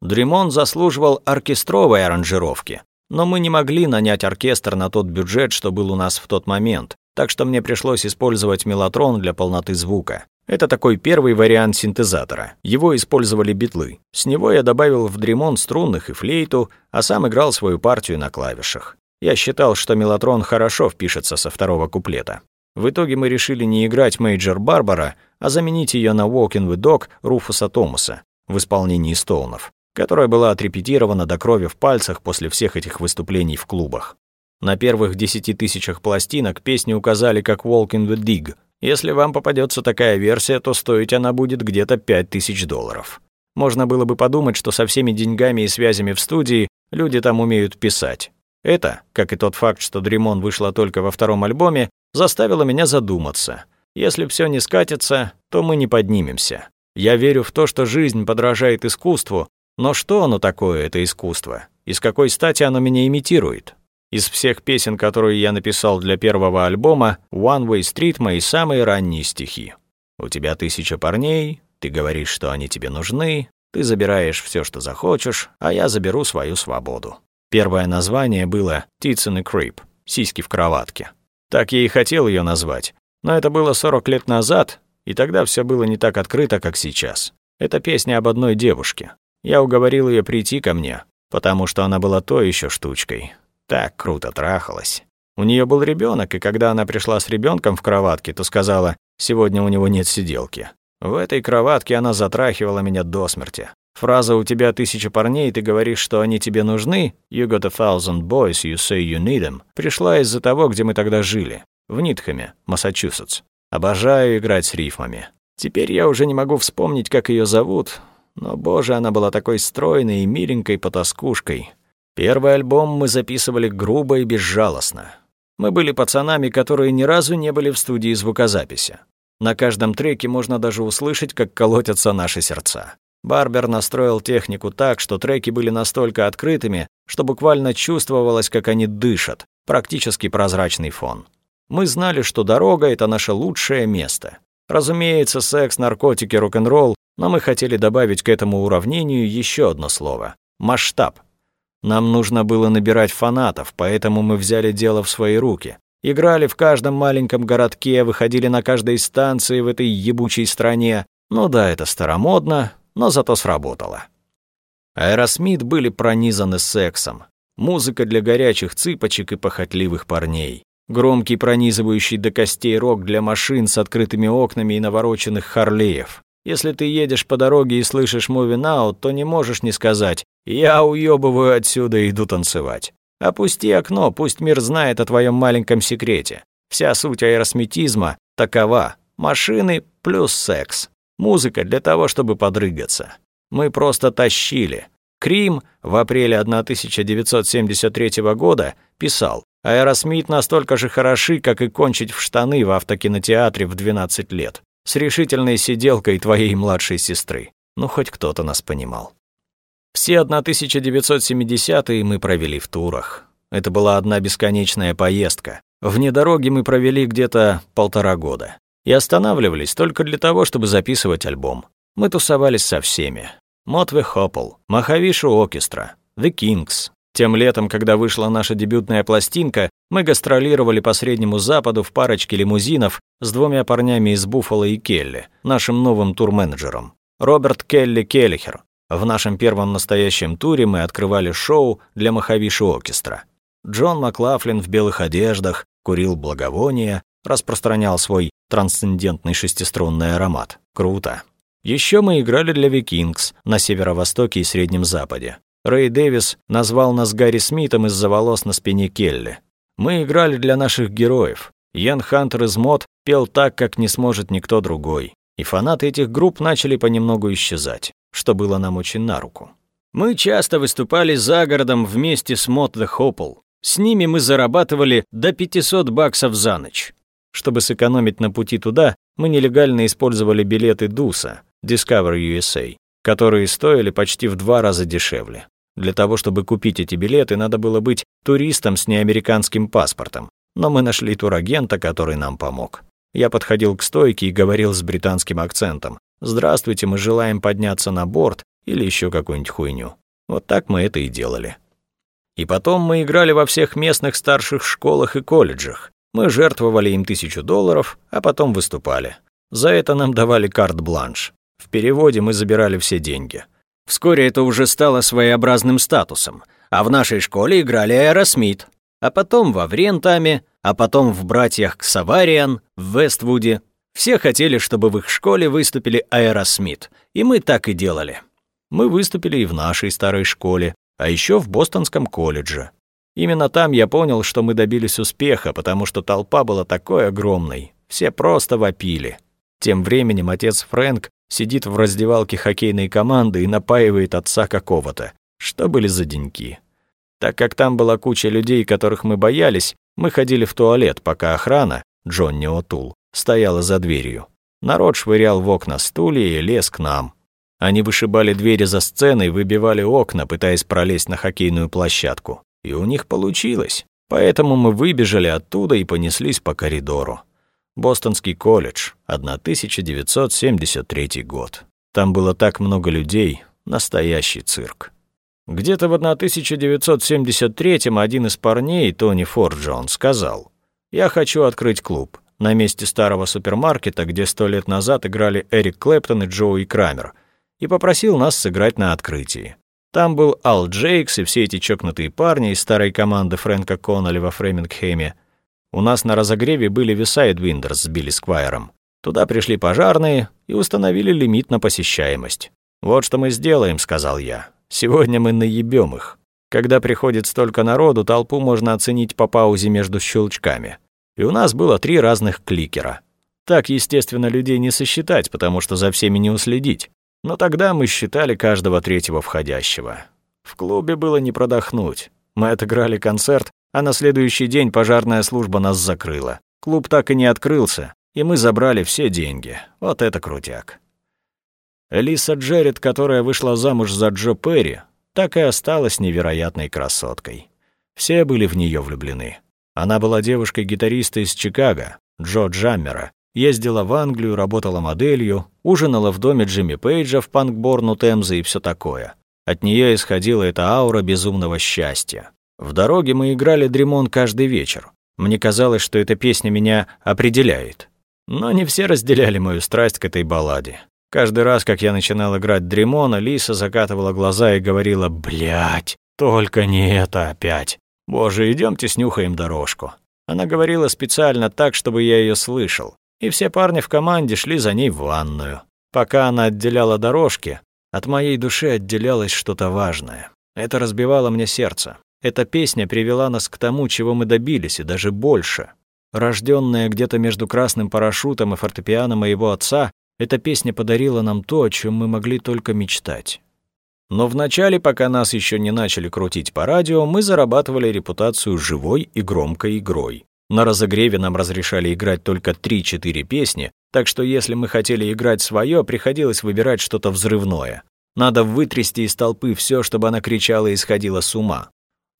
Дримон заслуживал оркестровой аранжировки, но мы не могли нанять оркестр на тот бюджет, что был у нас в тот момент, так что мне пришлось использовать мелатрон для полноты звука. Это такой первый вариант синтезатора. Его использовали битлы. С него я добавил в дремон струнных и флейту, а сам играл свою партию на клавишах. Я считал, что мелатрон хорошо впишется со второго куплета. В итоге мы решили не играть Major Barbara, а заменить ее на Walking the Dog Руфуса Томаса в исполнении Стоунов, которая была отрепетирована до крови в пальцах после всех этих выступлений в клубах. На первых десяти тысячах пластинок песни указали как Walking the Dig. Если вам попадется такая версия, то стоить она будет где-то пять тысяч долларов. Можно было бы подумать, что со всеми деньгами и связями в студии люди там умеют писать. Это, как и тот факт, что Дремон вышла только во втором альбоме, заставило меня задуматься. Если все не скатится, то мы не поднимемся. Я верю в то, что жизнь подражает искусству, но что оно такое, это искусство? И с какой стати оно меня имитирует? Из всех песен, которые я написал для первого альбома, One Way Street — мои самые ранние стихи. У тебя тысяча парней, ты говоришь, что они тебе нужны, ты забираешь все, что захочешь, а я заберу свою свободу. Первое название было «Tits in a Creep» — «Сиськи в кроватке». Так я и хотел ее назвать. Но это было 40 лет назад, и тогда все было не так открыто, как сейчас. Это песня об одной девушке. Я уговорил ее прийти ко мне, потому что она была той еще штучкой, так круто трахалась. У нее был ребенок, и когда она пришла с ребенком в кроватке, то сказала, сегодня у него нет сиделки. В этой кроватке она затрахивала меня до смерти. Фраза «у тебя тысяча парней, ты говоришь, что они тебе нужны» «You got a thousand boys, you say you need them» пришла из-за того, где мы тогда жили, в Нитхэме, Массачусетс. Обожаю играть с рифмами. Теперь я уже не могу вспомнить, как ее зовут, но, боже, она была такой стройной и миленькой потаскушкой. Первый альбом мы записывали грубо и безжалостно. Мы были пацанами, которые ни разу не были в студии звукозаписи. На каждом треке можно даже услышать, как колотятся наши сердца. Барбер настроил технику так, что треки были настолько открытыми, что буквально чувствовалось, как они дышат, практически прозрачный фон. Мы знали, что дорога — это наше лучшее место. Разумеется, секс, наркотики, рок-н-ролл, но мы хотели добавить к этому уравнению еще одно слово — масштаб. Нам нужно было набирать фанатов, поэтому мы взяли дело в свои руки. Играли в каждом маленьком городке, выходили на каждой станции в этой ебучей стране. Ну да, это старомодно, но зато сработало. Аэросмит были пронизаны сексом. Музыка для горячих цыпочек и похотливых парней. Громкий пронизывающий до костей рок для машин с открытыми окнами и навороченных харлеев. Если ты едешь по дороге и слышишь «Moving Out», то не можешь не сказать «Я уёбываю отсюда и иду танцевать». Опусти окно, пусть мир знает о твоем маленьком секрете. Вся суть аэросмитизма такова. Машины плюс секс. Музыка для того, чтобы подрыгаться. Мы просто тащили. Creem в апреле 1973 года писал «Аэросмит настолько же хороши, как и кончить в штаны в автокинотеатре в 12 лет с решительной сиделкой твоей младшей сестры. Ну, хоть кто-то нас понимал. Все 1970-е мы провели в турах. Это была одна бесконечная поездка. Вне дороги мы провели где-то полтора года. И останавливались только для того, чтобы записывать альбом. Мы тусовались со всеми. Мотве Хоппл, Махавишу Оркестра, The Kings, тем летом, когда вышла наша дебютная пластинка, мы гастролировали по Среднему Западу в парочке лимузинов с двумя парнями из Буффало и Келли, нашим новым турменеджером. Роберт Келли Келлихер. В нашем первом настоящем туре мы открывали шоу для Махавиши Оркестра. Джон Маклафлин в белых одеждах курил благовония, распространял свой трансцендентный шестиструнный аромат. Круто. Еще мы играли для Викингс на северо-востоке и Среднем Западе. Рэй Дэвис назвал нас Гарри Смитом из-за волос на спине Келли. Мы играли для наших героев. Ян Хантер из мод пел так, как не сможет никто другой. И фанаты этих групп начали понемногу исчезать что было нам очень на руку. Мы часто выступали за городом вместе с Мот The Hopple. С ними мы зарабатывали до 500 баксов за ночь. Чтобы сэкономить на пути туда, мы нелегально использовали билеты ДУСа, Discover USA, которые стоили почти в два раза дешевле. Для того, чтобы купить эти билеты, надо было быть туристом с неамериканским паспортом, но мы нашли турагента, который нам помог. Я подходил к стойке и говорил с британским акцентом. «Здравствуйте, мы желаем подняться на борт» или еще какую-нибудь хуйню. Вот так мы это и делали. И потом мы играли во всех местных старших школах и колледжах. Мы жертвовали им тысячу долларов, а потом выступали. За это нам давали карт-бланш. В переводе мы забирали все деньги. Вскоре это уже стало своеобразным статусом. А в нашей школе играли Аэросмит. А потом во Врентаме, а потом в «Братьях Ксавариан», в Вествуде, все хотели, чтобы в их школе выступили Аэросмит, и мы так и делали. Мы выступили и в нашей старой школе, а еще в Бостонском колледже. Именно там я понял, что мы добились успеха, потому что толпа была такой огромной. Все просто вопили. Тем временем отец Фрэнк сидит в раздевалке хоккейной команды и напаивает отца какого-то. Что были за деньки? Так как там была куча людей, которых мы боялись, мы ходили в туалет, пока охрана, Джонни Отул, стояла за дверью. Народ швырял в окна стулья и лез к нам. Они вышибали двери за сценой, выбивали окна, пытаясь пролезть на хоккейную площадку. И у них получилось. Поэтому мы выбежали оттуда и понеслись по коридору. Бостонский колледж, 1973 год. Там было так много людей, настоящий цирк. Где-то в 1973-м один из парней, Тони Форджон, сказал, «Я хочу открыть клуб на месте старого супермаркета, где сто лет назад играли Эрик Клэптон и Джоуи Крамер, и попросил нас сыграть на открытии. Там был Ал Джейкс и все эти чокнутые парни из старой команды Фрэнка Коннелли во Фремингхеме. У нас на разогреве были The Sidewinders с Билли Сквайром. Туда пришли пожарные и установили лимит на посещаемость. «Вот что мы сделаем», — сказал я. «Сегодня мы наебем их. Когда приходит столько народу, толпу можно оценить по паузе между щелчками и у нас было три разных кликера. Так, естественно, людей не сосчитать, потому что за всеми не уследить. Но тогда мы считали каждого третьего входящего. В клубе было не продохнуть. Мы отыграли концерт, а на следующий день пожарная служба нас закрыла. Клуб так и не открылся, и мы забрали все деньги. Вот это крутяк. Элиса Джеррит, которая вышла замуж за Джо Перри, так и осталась невероятной красоткой. Все были в нее влюблены. Она была девушкой-гитариста из Чикаго, Джо Джаммера, ездила в Англию, работала моделью, ужинала в доме Джимми Пейджа в Панкборну Темзы и все такое. От нее исходила эта аура безумного счастья. В дороге мы играли Дремон каждый вечер. Мне казалось, что эта песня меня определяет. Но не все разделяли мою страсть к этой балладе. Каждый раз, как я начинал играть Дремона, Лиса закатывала глаза и говорила «Блядь, только не это опять». «Боже, идемте снюхаем дорожку». Она говорила специально так, чтобы я ее слышал, и все парни в команде шли за ней в ванную. Пока она отделяла дорожки, от моей души отделялось что-то важное. Это разбивало мне сердце. Эта песня привела нас к тому, чего мы добились, и даже больше. Рожденная где-то между красным парашютом и фортепиано моего отца, эта песня подарила нам то, о чем мы могли только мечтать. Но вначале, пока нас еще не начали крутить по радио, мы зарабатывали репутацию живой и громкой игрой. На разогреве нам разрешали играть только 3-4 песни, так что если мы хотели играть свое, приходилось выбирать что-то взрывное. Надо вытрясти из толпы все, чтобы она кричала и сходила с ума.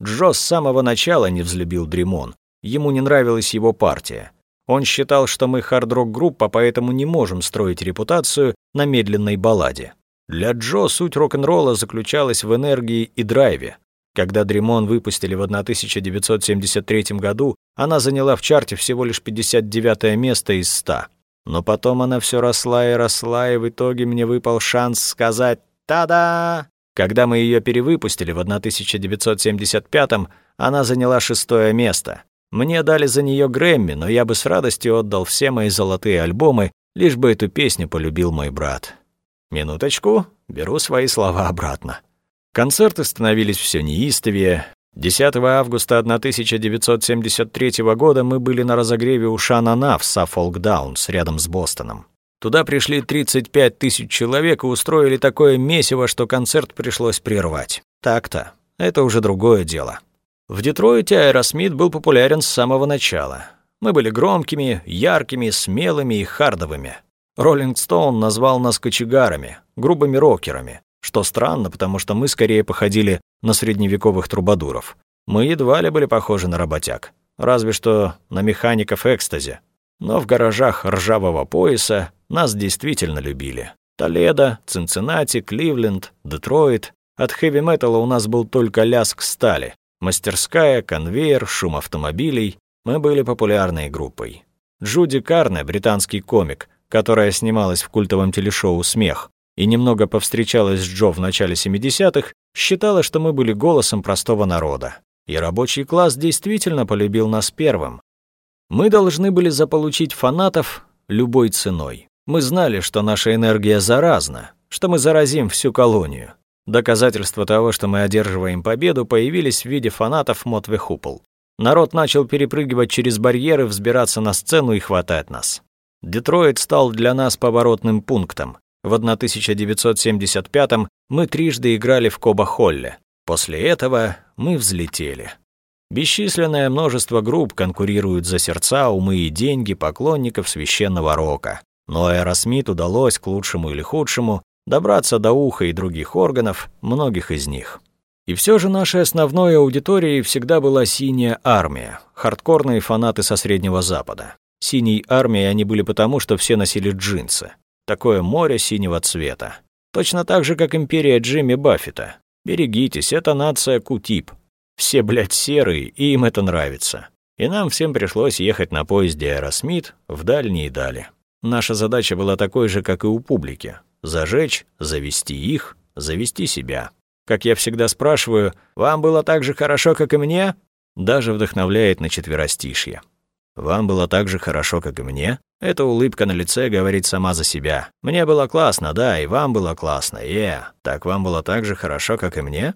Джо с самого начала не взлюбил Дремон. Ему не нравилась его партия. Он считал, что мы хард-рок-группа, поэтому не можем строить репутацию на медленной балладе. Для Джо суть рок-н-ролла заключалась в энергии и драйве. Когда Дремон выпустили в 1973 году, она заняла в чарте всего лишь 59 место из 100. Но потом она все росла и росла, и в итоге мне выпал шанс сказать Та-да! Когда мы ее перевыпустили в 1975-м, она заняла шестое место. Мне дали за нее Грэмми, но я бы с радостью отдал все мои золотые альбомы, лишь бы эту песню полюбил мой брат. Минуточку, беру свои слова обратно. Концерты становились все неистовее. 10 августа 1973 года мы были на разогреве у Шанана в Саффолк Даунс, рядом с Бостоном. Туда пришли 35 тысяч человек и устроили такое месиво, что концерт пришлось прервать. Так-то, это уже другое дело. В Детройте Аэросмит был популярен с самого начала. Мы были громкими, яркими, смелыми и хардовыми. Rolling Stone назвал нас кочегарами, грубыми рокерами, что странно, потому что мы скорее походили на средневековых трубадуров. Мы едва ли были похожи на работяг, разве что на механиков экстази. Но в гаражах ржавого пояса нас действительно любили. Толедо, Цинциннати, Кливленд, Детройт. От хэви-металла у нас был только ляск стали, Мастерская, конвейер, шум автомобилей. Мы были популярной группой. Джуди Карне, британский комик, которая снималась в культовом телешоу «Смех» и немного повстречалась с Джо в начале 70-х, считала, что мы были голосом простого народа. И рабочий класс действительно полюбил нас первым. Мы должны были заполучить фанатов любой ценой. Мы знали, что наша энергия заразна, что мы заразим всю колонию. Доказательства того, что мы одерживаем победу, появились в виде фанатов Мотве Хупл. Народ начал перепрыгивать через барьеры, взбираться на сцену и хватать нас. Детройт стал для нас поворотным пунктом. В 1975-м мы трижды играли в Коба-Холле. После этого мы взлетели. Бесчисленное множество групп конкурируют за сердца, умы и деньги поклонников священного рока. Но Аэросмит удалось, к лучшему или худшему, добраться до уха и других органов, многих из них. И все же нашей основной аудиторией всегда была синяя армия, хардкорные фанаты со Среднего Запада. Синей армией они были потому, что все носили джинсы. Такое море синего цвета. Точно так же, как империя Джимми Баффета. Берегитесь, это нация Q-tip. Все, блядь, серые, и им это нравится. И нам всем пришлось ехать на поезде Аэросмит в дальние дали. Наша задача была такой же, как и у публики зажечь, завести их, завести себя. Как я всегда спрашиваю, вам было так же хорошо, как и мне? Даже вдохновляет на четверостишье. Вам было так же хорошо, как и мне? Эта улыбка на лице говорит сама за себя. Мне было классно, да, и вам было классно, е. Yeah. Так вам было так же хорошо, как и мне?